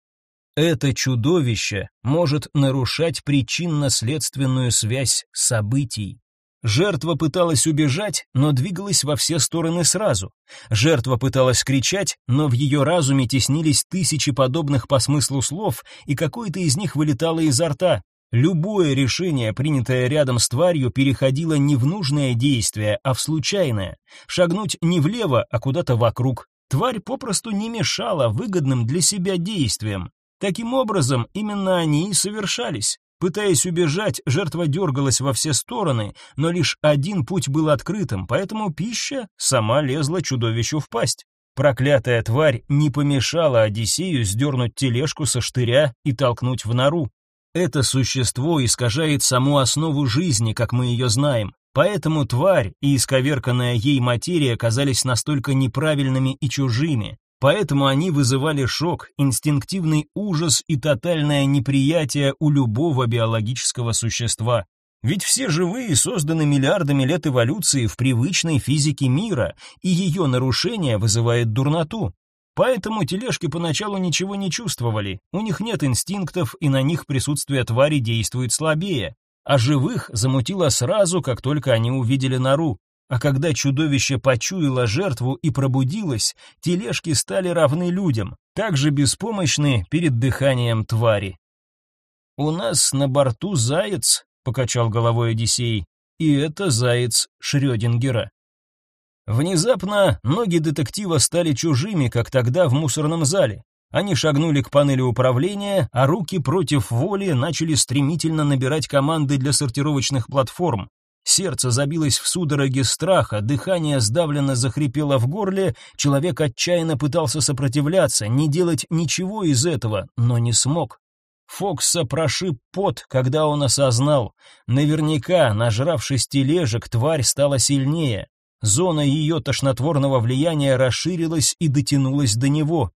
Это чудовище может нарушать причинно-следственную связь событий. Жертва пыталась убежать, но двигалась во все стороны сразу. Жертва пыталась кричать, но в ее разуме теснились тысячи подобных по смыслу слов, и какое-то из них вылетало изо рта. Любое решение, принятое рядом с тварью, переходило не в нужное действие, а в случайное. Шагнуть не влево, а куда-то вокруг. Тварь попросту не мешала выгодным для себя действиям. Таким образом, именно они и совершались. Пытаясь убежать, жертва дергалась во все стороны, но лишь один путь был открытым, поэтому пища сама лезла чудовищу в пасть. Проклятая тварь не помешала Одиссею сдернуть тележку со штыря и толкнуть в нору. Это существо искажает саму основу жизни, как мы ее знаем. Поэтому тварь и исковерканная ей материя оказались настолько неправильными и чужими. Поэтому они вызывали шок, инстинктивный ужас и тотальное неприятие у любого биологического существа. Ведь все живые созданы миллиардами лет эволюции в привычной физике мира, и ее нарушение вызывает дурноту. Поэтому тележки поначалу ничего не чувствовали, у них нет инстинктов, и на них присутствие твари действует слабее. А живых замутило сразу, как только они увидели нору. А когда чудовище почуяло жертву и пробудилось, тележки стали равны людям, также беспомощны перед дыханием твари. «У нас на борту заяц», — покачал головой Одиссей, — «и это заяц Шрёдингера». Внезапно ноги детектива стали чужими, как тогда в мусорном зале. Они шагнули к панели управления, а руки против воли начали стремительно набирать команды для сортировочных платформ. Сердце забилось в судороге страха, дыхание сдавленно захрипело в горле, человек отчаянно пытался сопротивляться, не делать ничего из этого, но не смог. Фокса прошиб пот, когда он осознал. Наверняка, нажравшись тележек, тварь стала сильнее. Зона ее тошнотворного влияния расширилась и дотянулась до него.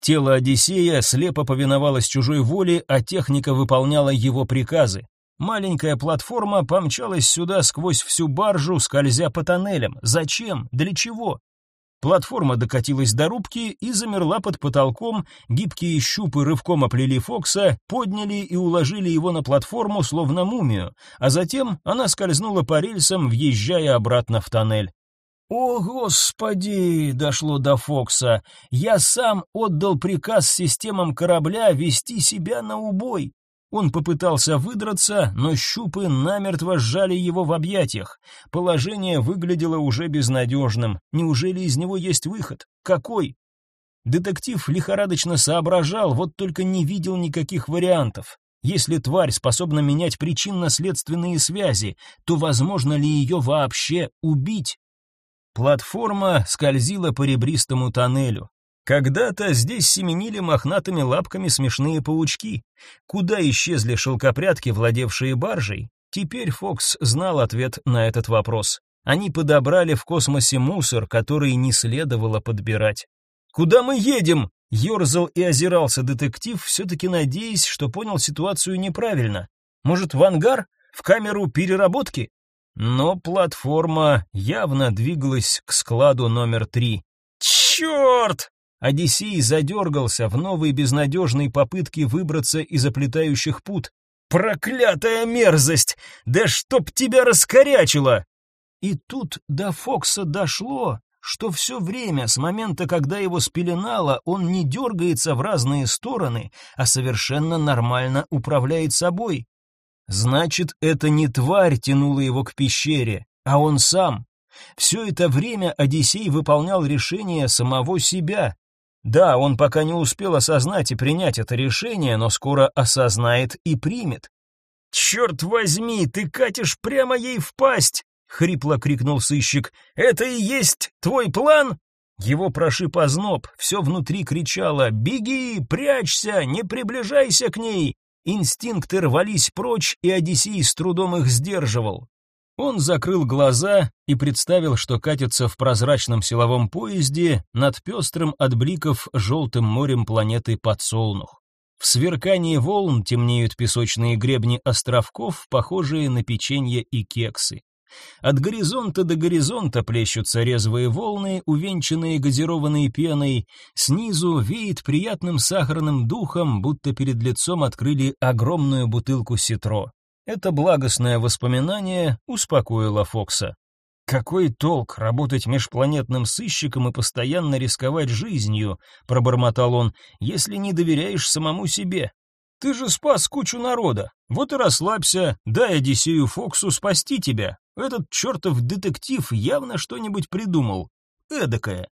Тело Одиссея слепо повиновалось чужой воле, а техника выполняла его приказы. Маленькая платформа помчалась сюда сквозь всю баржу, скользя по тоннелям. Зачем? Для чего? Платформа докатилась до рубки и замерла под потолком, гибкие щупы рывком оплели Фокса, подняли и уложили его на платформу, словно мумию, а затем она скользнула по рельсам, въезжая обратно в тоннель. «О, Господи!» — дошло до Фокса. «Я сам отдал приказ системам корабля вести себя на убой. Он попытался выдраться, но щупы намертво сжали его в объятиях. Положение выглядело уже безнадежным. Неужели из него есть выход? Какой? Детектив лихорадочно соображал, вот только не видел никаких вариантов. Если тварь способна менять причинно-следственные связи, то возможно ли ее вообще убить? Платформа скользила по ребристому тоннелю. Когда-то здесь семенили мохнатыми лапками смешные паучки. Куда исчезли шелкопрядки, владевшие баржей? Теперь Фокс знал ответ на этот вопрос. Они подобрали в космосе мусор, который не следовало подбирать. «Куда мы едем?» — ерзал и озирался детектив, все-таки надеясь, что понял ситуацию неправильно. «Может, в ангар? В камеру переработки?» Но платформа явно двигалась к складу номер три. «Черт!» Одиссей задергался в новой безнадежной попытке выбраться из оплетающих пут. «Проклятая мерзость! Да чтоб тебя раскорячило!» И тут до Фокса дошло, что все время, с момента, когда его спеленало, он не дергается в разные стороны, а совершенно нормально управляет собой. Значит, это не тварь тянула его к пещере, а он сам. Все это время Одиссей выполнял решение самого себя. Да, он пока не успел осознать и принять это решение, но скоро осознает и примет. «Черт возьми, ты катишь прямо ей в пасть!» — хрипло крикнул сыщик. «Это и есть твой план?» Его прошиб озноб, все внутри кричало «Беги, прячься, не приближайся к ней!» Инстинкты рвались прочь, и Одиссей с трудом их сдерживал. Он закрыл глаза и представил, что катится в прозрачном силовом поезде над пестрым от бликов желтым морем планеты Подсолнух. В сверкании волн темнеют песочные гребни островков, похожие на печенье и кексы. От горизонта до горизонта плещутся резвые волны, увенчанные газированной пеной. Снизу веет приятным сахарным духом, будто перед лицом открыли огромную бутылку ситро. Это благостное воспоминание успокоило Фокса. Какой толк работать межпланетным сыщиком и постоянно рисковать жизнью, пробормотал он, если не доверяешь самому себе. Ты же спас кучу народа. Вот и расслабься, дай Одиссею Фоксу спасти тебя. Этот чертов детектив явно что-нибудь придумал. Эдакое.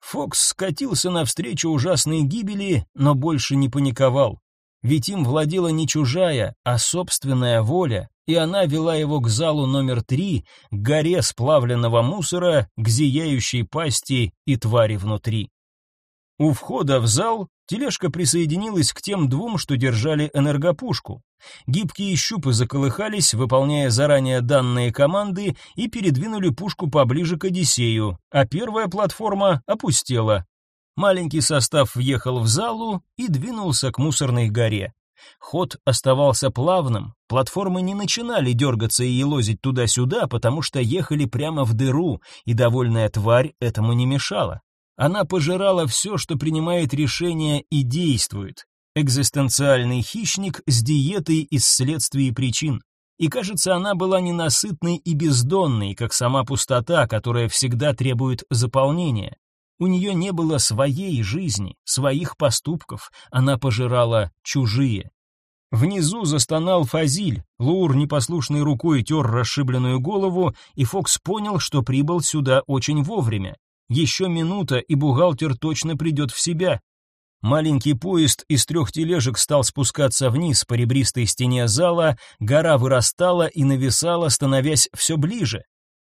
Фокс скатился навстречу ужасной гибели, но больше не паниковал. Ведь им владела не чужая, а собственная воля, и она вела его к залу номер три, к горе сплавленного мусора, к зияющей пасти и твари внутри. У входа в зал тележка присоединилась к тем двум, что держали энергопушку. Гибкие щупы заколыхались, выполняя заранее данные команды, и передвинули пушку поближе к Одиссею, а первая платформа опустела. Маленький состав въехал в залу и двинулся к мусорной горе. Ход оставался плавным, платформы не начинали дергаться и елозить туда-сюда, потому что ехали прямо в дыру, и довольная тварь этому не мешала. Она пожирала все, что принимает решения и действует. Экзистенциальный хищник с диетой из следствий и причин. И кажется, она была ненасытной и бездонной, как сама пустота, которая всегда требует заполнения. У нее не было своей жизни, своих поступков, она пожирала чужие. Внизу застонал Фазиль, Лур непослушной рукой тер расшибленную голову, и Фокс понял, что прибыл сюда очень вовремя. Еще минута, и бухгалтер точно придет в себя. Маленький поезд из трех тележек стал спускаться вниз по ребристой стене зала, гора вырастала и нависала, становясь все ближе.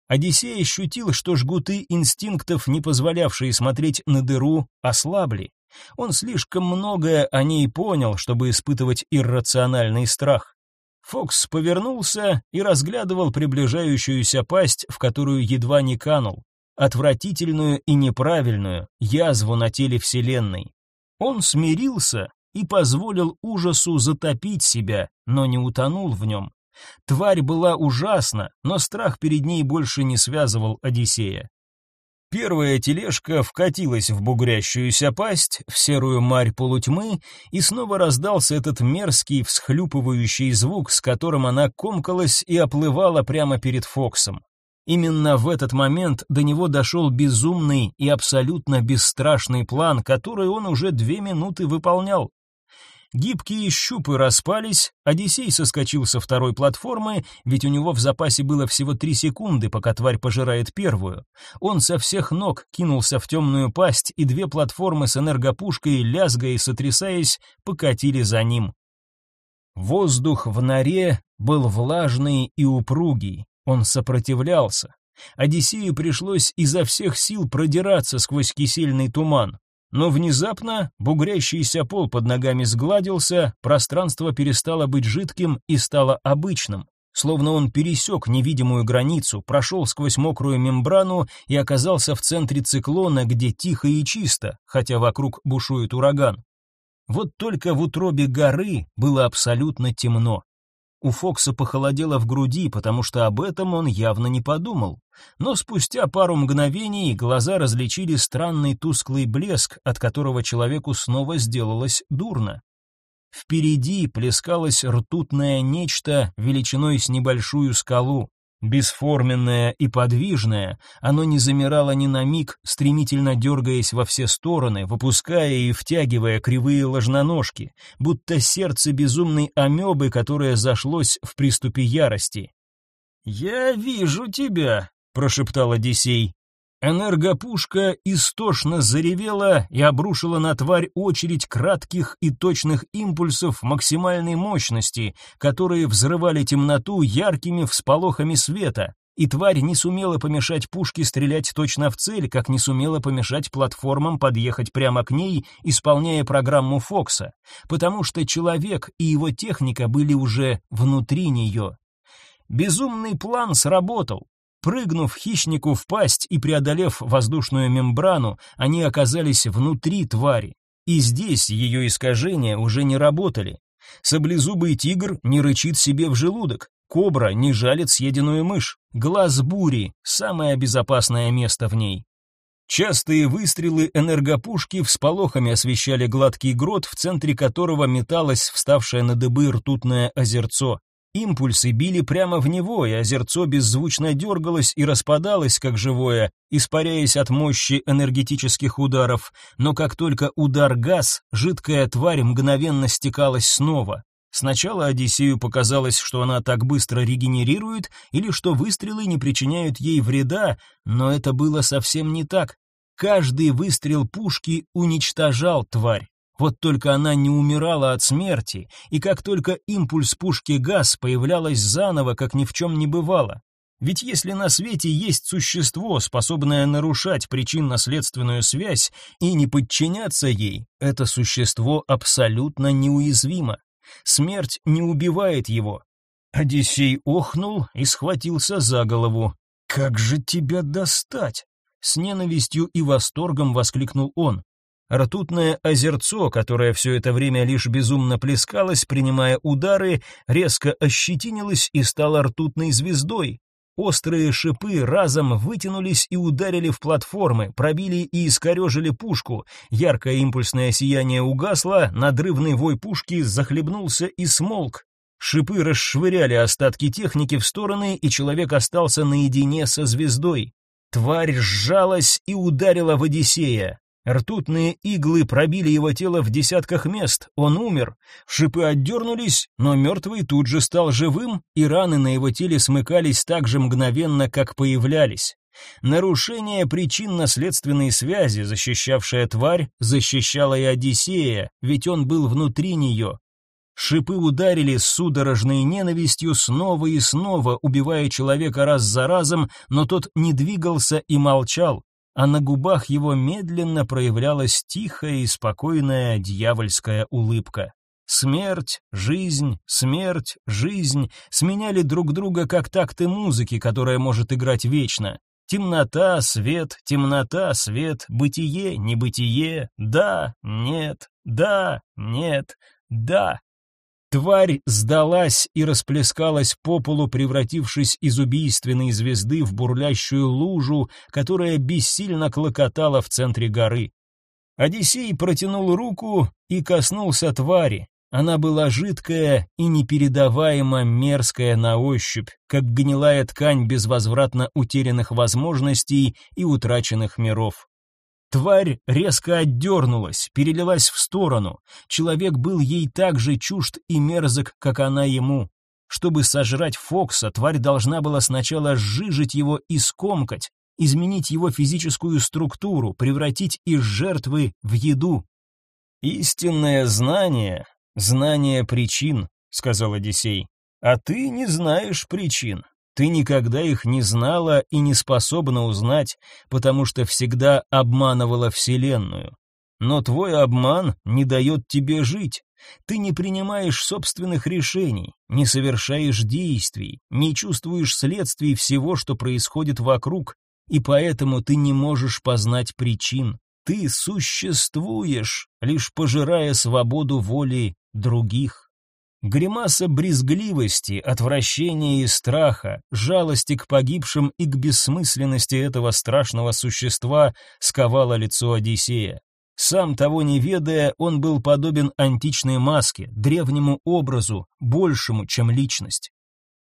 Одиссей ощутил, что жгуты инстинктов, не позволявшие смотреть на дыру, ослабли. Он слишком многое о ней понял, чтобы испытывать иррациональный страх. Фокс повернулся и разглядывал приближающуюся пасть, в которую едва не канул, отвратительную и неправильную язву на теле Вселенной. Он смирился и позволил ужасу затопить себя, но не утонул в нем. Тварь была ужасна, но страх перед ней больше не связывал Одиссея. Первая тележка вкатилась в бугрящуюся пасть, в серую марь полутьмы, и снова раздался этот мерзкий всхлюпывающий звук, с которым она комкалась и оплывала прямо перед Фоксом. Именно в этот момент до него дошел безумный и абсолютно бесстрашный план, который он уже две минуты выполнял. Гибкие щупы распались, Одиссей соскочил со второй платформы, ведь у него в запасе было всего три секунды, пока тварь пожирает первую. Он со всех ног кинулся в темную пасть, и две платформы с энергопушкой, лязгая и сотрясаясь, покатили за ним. Воздух в норе был влажный и упругий. Он сопротивлялся. Одиссею пришлось изо всех сил продираться сквозь кисельный туман. Но внезапно бугрящийся пол под ногами сгладился, пространство перестало быть жидким и стало обычным. Словно он пересек невидимую границу, прошел сквозь мокрую мембрану и оказался в центре циклона, где тихо и чисто, хотя вокруг бушует ураган. Вот только в утробе горы было абсолютно темно. У Фокса похолодело в груди, потому что об этом он явно не подумал. Но спустя пару мгновений глаза различили странный тусклый блеск, от которого человеку снова сделалось дурно. Впереди плескалось ртутное нечто величиной с небольшую скалу. Бесформенное и подвижное, оно не замирало ни на миг, стремительно дергаясь во все стороны, выпуская и втягивая кривые ложноножки, будто сердце безумной амебы, которое зашлось в приступе ярости. «Я вижу тебя», — прошептал Одиссей. Энергопушка истошно заревела и обрушила на тварь очередь кратких и точных импульсов максимальной мощности, которые взрывали темноту яркими всполохами света, и тварь не сумела помешать пушке стрелять точно в цель, как не сумела помешать платформам подъехать прямо к ней, исполняя программу Фокса, потому что человек и его техника были уже внутри нее. Безумный план сработал. Прыгнув хищнику в пасть и преодолев воздушную мембрану, они оказались внутри твари. И здесь ее искажения уже не работали. Саблезубый тигр не рычит себе в желудок, кобра не жалит съеденную мышь, глаз бури — самое безопасное место в ней. Частые выстрелы энергопушки всполохами освещали гладкий грот, в центре которого металось вставшее на дыбы ртутное озерцо. Импульсы били прямо в него, и озерцо беззвучно дергалось и распадалось, как живое, испаряясь от мощи энергетических ударов, но как только удар газ, жидкая тварь мгновенно стекалась снова. Сначала Одиссею показалось, что она так быстро регенерирует, или что выстрелы не причиняют ей вреда, но это было совсем не так. Каждый выстрел пушки уничтожал тварь. Вот только она не умирала от смерти, и как только импульс пушки газ появлялась заново, как ни в чем не бывало. Ведь если на свете есть существо, способное нарушать причинно-следственную связь и не подчиняться ей, это существо абсолютно неуязвимо. Смерть не убивает его. Одиссей охнул и схватился за голову. «Как же тебя достать?» С ненавистью и восторгом воскликнул он. Ртутное озерцо, которое все это время лишь безумно плескалось, принимая удары, резко ощетинилось и стало ртутной звездой. Острые шипы разом вытянулись и ударили в платформы, пробили и искорежили пушку. Яркое импульсное сияние угасло, надрывный вой пушки захлебнулся и смолк. Шипы расшвыряли остатки техники в стороны, и человек остался наедине со звездой. Тварь сжалась и ударила в Одиссея. Ртутные иглы пробили его тело в десятках мест, он умер. Шипы отдернулись, но мертвый тут же стал живым, и раны на его теле смыкались так же мгновенно, как появлялись. Нарушение причинно-следственной связи, защищавшая тварь, защищала и Одиссея, ведь он был внутри нее. Шипы ударили с судорожной ненавистью снова и снова, убивая человека раз за разом, но тот не двигался и молчал а на губах его медленно проявлялась тихая и спокойная дьявольская улыбка. Смерть, жизнь, смерть, жизнь сменяли друг друга как такты музыки, которая может играть вечно. Темнота, свет, темнота, свет, бытие, небытие, да, нет, да, нет, да. Тварь сдалась и расплескалась по полу, превратившись из убийственной звезды в бурлящую лужу, которая бессильно клокотала в центре горы. Одиссей протянул руку и коснулся твари. Она была жидкая и непередаваемо мерзкая на ощупь, как гнилая ткань безвозвратно утерянных возможностей и утраченных миров. Тварь резко отдернулась, перелилась в сторону. Человек был ей так же чужд и мерзок, как она ему. Чтобы сожрать Фокса, тварь должна была сначала сжижить его и скомкать, изменить его физическую структуру, превратить из жертвы в еду. «Истинное знание — знание причин», — сказал Одиссей. «А ты не знаешь причин. Ты никогда их не знала и не способна узнать, потому что всегда обманывала Вселенную. Но твой обман не дает тебе жить. Ты не принимаешь собственных решений, не совершаешь действий, не чувствуешь следствий всего, что происходит вокруг, и поэтому ты не можешь познать причин. Ты существуешь, лишь пожирая свободу воли других. Гримаса брезгливости, отвращения и страха, жалости к погибшим и к бессмысленности этого страшного существа сковала лицо Одиссея. Сам того не ведая, он был подобен античной маске, древнему образу, большему, чем личность.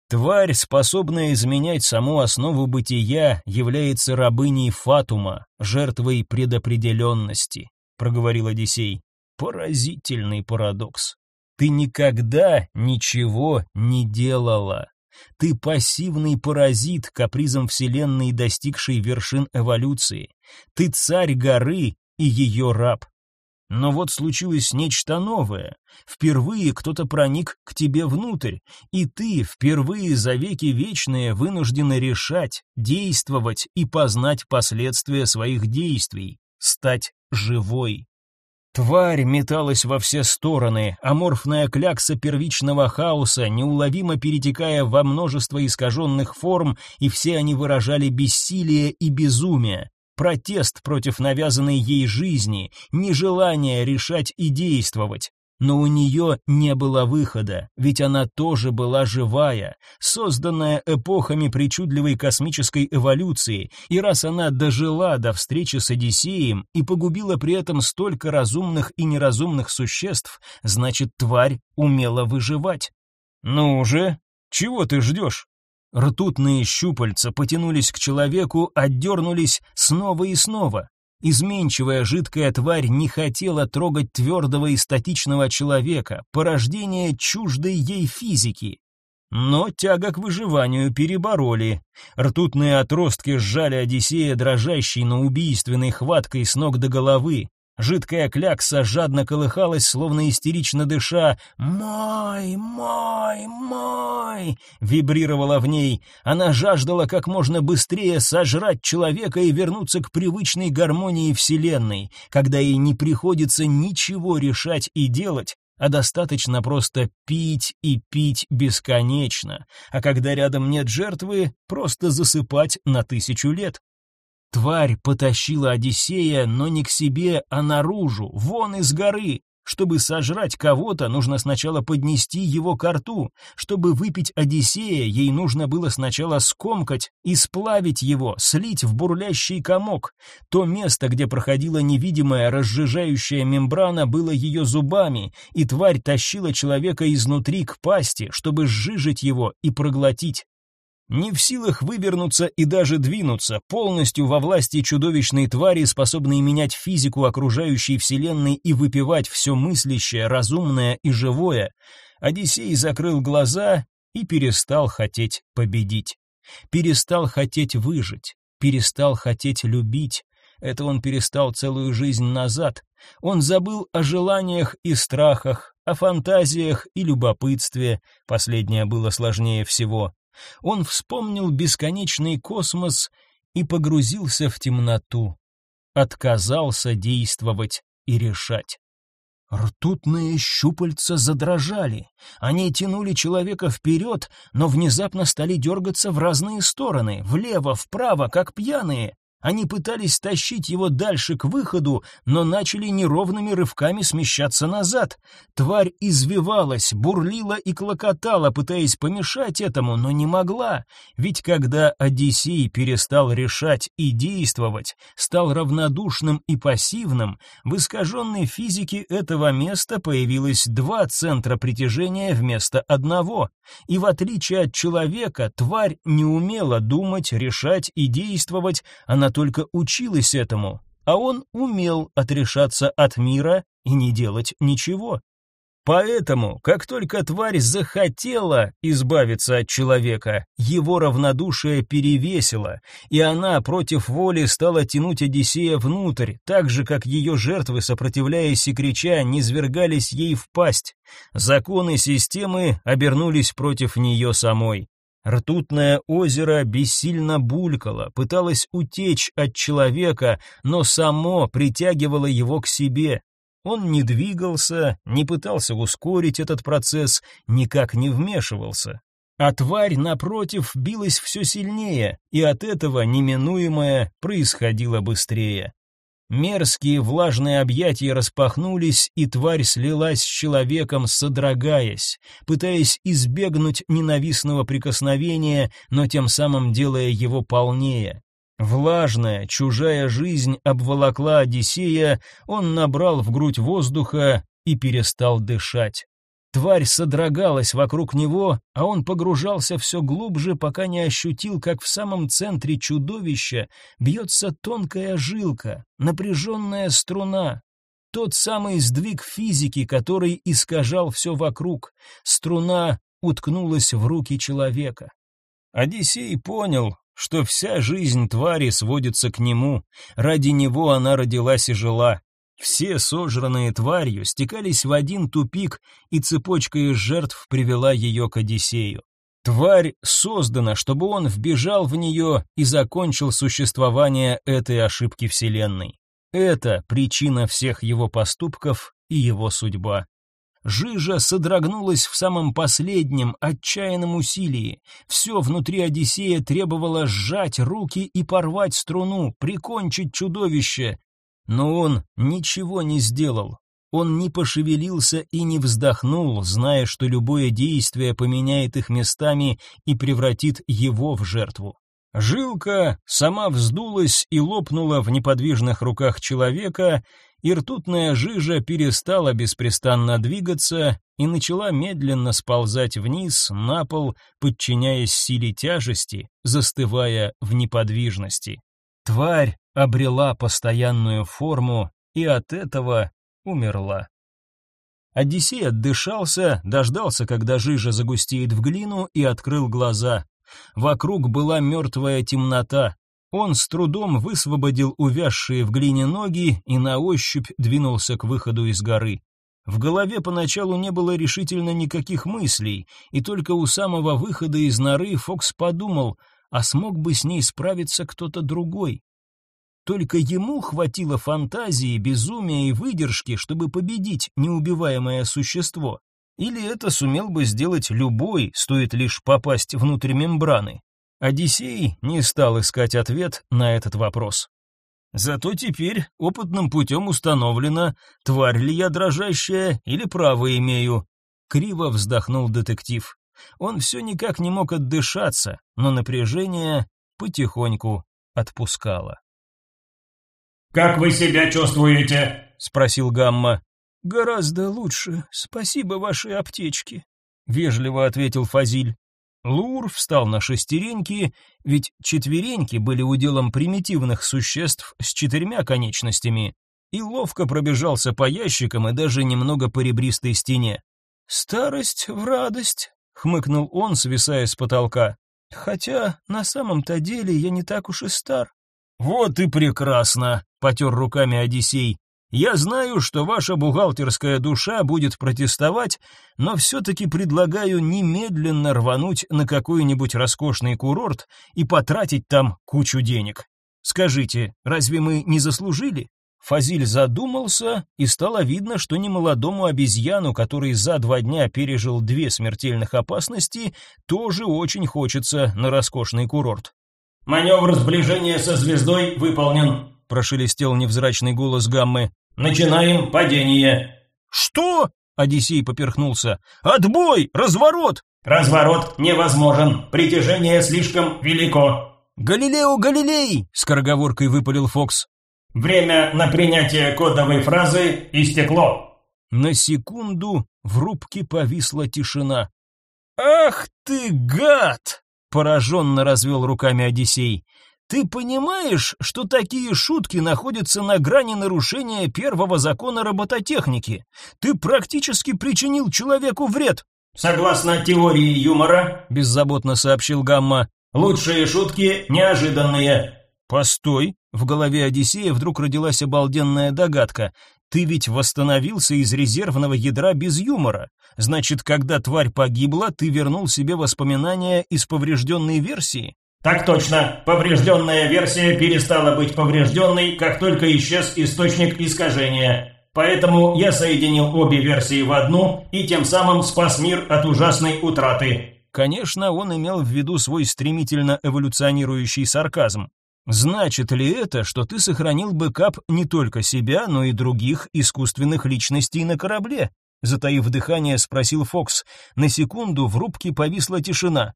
Тварь, способная изменять саму основу бытия, является рабыней Фатума, жертвой предопределенности, проговорил Одиссей. Поразительный парадокс. Ты никогда ничего не делала. Ты пассивный паразит, капризом вселенной достигший вершин эволюции. Ты царь горы и ее раб. Но вот случилось нечто новое. Впервые кто-то проник к тебе внутрь, и ты впервые за веки вечные вынуждена решать, действовать и познать последствия своих действий, стать живой. Тварь металась во все стороны, аморфная клякса первичного хаоса, неуловимо перетекая во множество искаженных форм, и все они выражали бессилие и безумие, протест против навязанной ей жизни, нежелание решать и действовать. Но у нее не было выхода, ведь она тоже была живая, созданная эпохами причудливой космической эволюции, и раз она дожила до встречи с Одиссеем и погубила при этом столько разумных и неразумных существ, значит, тварь умела выживать. Ну уже, чего ты ждешь? Ртутные щупальца потянулись к человеку, отдернулись снова и снова. Изменчивая жидкая тварь не хотела трогать твердого и статичного человека, порождение чуждой ей физики. Но тяга к выживанию перебороли. Ртутные отростки сжали Одиссея дрожащей, но убийственной хваткой с ног до головы. Жидкая клякса жадно колыхалась, словно истерично дыша. «Мой, мой, мой!» вибрировала в ней. Она жаждала как можно быстрее сожрать человека и вернуться к привычной гармонии Вселенной, когда ей не приходится ничего решать и делать, а достаточно просто пить и пить бесконечно, а когда рядом нет жертвы, просто засыпать на тысячу лет. Тварь потащила Одиссея, но не к себе, а наружу, вон из горы. Чтобы сожрать кого-то, нужно сначала поднести его к рту. Чтобы выпить Одиссея, ей нужно было сначала скомкать и сплавить его, слить в бурлящий комок. То место, где проходила невидимая разжижающая мембрана, было ее зубами, и тварь тащила человека изнутри к пасти, чтобы сжижить его и проглотить не в силах вывернуться и даже двинуться, полностью во власти чудовищной твари, способной менять физику окружающей вселенной и выпивать все мыслящее, разумное и живое, Одиссей закрыл глаза и перестал хотеть победить. Перестал хотеть выжить, перестал хотеть любить. Это он перестал целую жизнь назад. Он забыл о желаниях и страхах, о фантазиях и любопытстве. Последнее было сложнее всего. Он вспомнил бесконечный космос и погрузился в темноту. Отказался действовать и решать. Ртутные щупальца задрожали. Они тянули человека вперед, но внезапно стали дергаться в разные стороны, влево, вправо, как пьяные. Они пытались тащить его дальше к выходу, но начали неровными рывками смещаться назад. Тварь извивалась, бурлила и клокотала, пытаясь помешать этому, но не могла. Ведь когда Одиссей перестал решать и действовать, стал равнодушным и пассивным, в искаженной физике этого места появилось два центра притяжения вместо одного. И в отличие от человека, тварь не умела думать, решать и действовать, только училась этому, а он умел отрешаться от мира и не делать ничего. Поэтому, как только тварь захотела избавиться от человека, его равнодушие перевесило, и она против воли стала тянуть Одиссея внутрь, так же, как ее жертвы, сопротивляясь и крича, низвергались ей в пасть. Законы системы обернулись против нее самой. Ртутное озеро бессильно булькало, пыталось утечь от человека, но само притягивало его к себе. Он не двигался, не пытался ускорить этот процесс, никак не вмешивался. А тварь, напротив, билась все сильнее, и от этого неминуемое происходило быстрее. Мерзкие влажные объятия распахнулись, и тварь слилась с человеком, содрогаясь, пытаясь избегнуть ненавистного прикосновения, но тем самым делая его полнее. Влажная, чужая жизнь обволокла Одиссея, он набрал в грудь воздуха и перестал дышать. Тварь содрогалась вокруг него, а он погружался все глубже, пока не ощутил, как в самом центре чудовища бьется тонкая жилка, напряженная струна. Тот самый сдвиг физики, который искажал все вокруг. Струна уткнулась в руки человека. Одиссей понял, что вся жизнь твари сводится к нему, ради него она родилась и жила. Все сожранные тварью стекались в один тупик, и цепочка из жертв привела ее к Одиссею. Тварь создана, чтобы он вбежал в нее и закончил существование этой ошибки Вселенной. Это причина всех его поступков и его судьба. Жижа содрогнулась в самом последнем, отчаянном усилии. Все внутри Одиссея требовало сжать руки и порвать струну, прикончить чудовище, но он ничего не сделал. Он не пошевелился и не вздохнул, зная, что любое действие поменяет их местами и превратит его в жертву. Жилка сама вздулась и лопнула в неподвижных руках человека, и ртутная жижа перестала беспрестанно двигаться и начала медленно сползать вниз на пол, подчиняясь силе тяжести, застывая в неподвижности. Тварь обрела постоянную форму и от этого умерла. Одиссей отдышался, дождался, когда жижа загустеет в глину, и открыл глаза. Вокруг была мертвая темнота. Он с трудом высвободил увязшие в глине ноги и на ощупь двинулся к выходу из горы. В голове поначалу не было решительно никаких мыслей, и только у самого выхода из норы Фокс подумал, а смог бы с ней справиться кто-то другой. Только ему хватило фантазии, безумия и выдержки, чтобы победить неубиваемое существо. Или это сумел бы сделать любой, стоит лишь попасть внутрь мембраны. Одиссей не стал искать ответ на этот вопрос. Зато теперь опытным путем установлено, тварь ли я дрожащая или право имею. Криво вздохнул детектив. Он все никак не мог отдышаться, но напряжение потихоньку отпускало. «Как вы себя чувствуете?» — спросил Гамма. «Гораздо лучше, спасибо вашей аптечке», — вежливо ответил Фазиль. Лур встал на шестереньки, ведь четвереньки были уделом примитивных существ с четырьмя конечностями, и ловко пробежался по ящикам и даже немного по ребристой стене. «Старость в радость», — хмыкнул он, свисая с потолка. «Хотя на самом-то деле я не так уж и стар». «Вот и прекрасно», — потер руками Одиссей. Я знаю, что ваша бухгалтерская душа будет протестовать, но все-таки предлагаю немедленно рвануть на какой-нибудь роскошный курорт и потратить там кучу денег. Скажите, разве мы не заслужили? Фазиль задумался, и стало видно, что немолодому обезьяну, который за два дня пережил две смертельных опасности, тоже очень хочется на роскошный курорт. «Маневр сближения со звездой выполнен», — прошелестел невзрачный голос Гаммы. Начинаем падение. Что? Одиссей поперхнулся. Отбой, разворот. Разворот невозможен. Притяжение слишком велико. Галилео Галилей, скороговоркой выпалил Фокс. Время на принятие кодовой фразы истекло. На секунду в рубке повисла тишина. Ах ты гад! пораженно развел руками Одиссей. Ты понимаешь, что такие шутки находятся на грани нарушения первого закона робототехники? Ты практически причинил человеку вред. Согласно теории юмора, беззаботно сообщил Гамма, лучшие шутки неожиданные. Постой, в голове Одиссея вдруг родилась обалденная догадка. Ты ведь восстановился из резервного ядра без юмора. Значит, когда тварь погибла, ты вернул себе воспоминания из поврежденной версии? Так точно, поврежденная версия перестала быть поврежденной, как только исчез источник искажения. Поэтому я соединил обе версии в одну и тем самым спас мир от ужасной утраты. Конечно, он имел в виду свой стремительно эволюционирующий сарказм. Значит ли это, что ты сохранил бэкап не только себя, но и других искусственных личностей на корабле? Затаив дыхание, спросил Фокс. На секунду в рубке повисла тишина.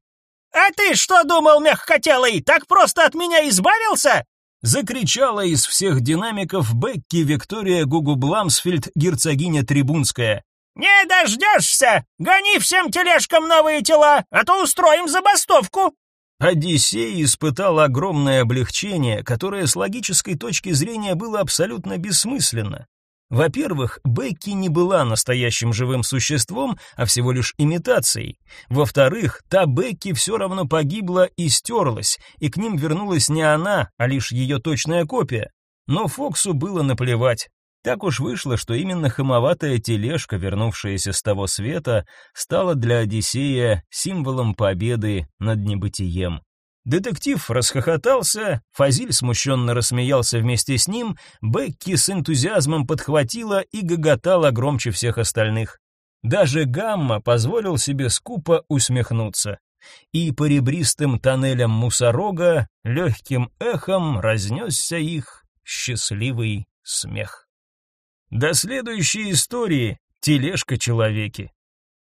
«А ты что думал, мягкотелый, так просто от меня избавился?» Закричала из всех динамиков Бекки Виктория Гугубламсфельд, герцогиня Трибунская. «Не дождешься! Гони всем тележкам новые тела, а то устроим забастовку!» Одиссей испытал огромное облегчение, которое с логической точки зрения было абсолютно бессмысленно. Во-первых, Бекки не была настоящим живым существом, а всего лишь имитацией. Во-вторых, та Бекки все равно погибла и стерлась, и к ним вернулась не она, а лишь ее точная копия. Но Фоксу было наплевать. Так уж вышло, что именно хамоватая тележка, вернувшаяся с того света, стала для Одиссея символом победы над небытием. Детектив расхохотался, Фазиль смущенно рассмеялся вместе с ним, Бекки с энтузиазмом подхватила и гоготала громче всех остальных. Даже Гамма позволил себе скупо усмехнуться. И по ребристым тоннелям мусорога легким эхом разнесся их счастливый смех. До следующей истории, тележка-человеки.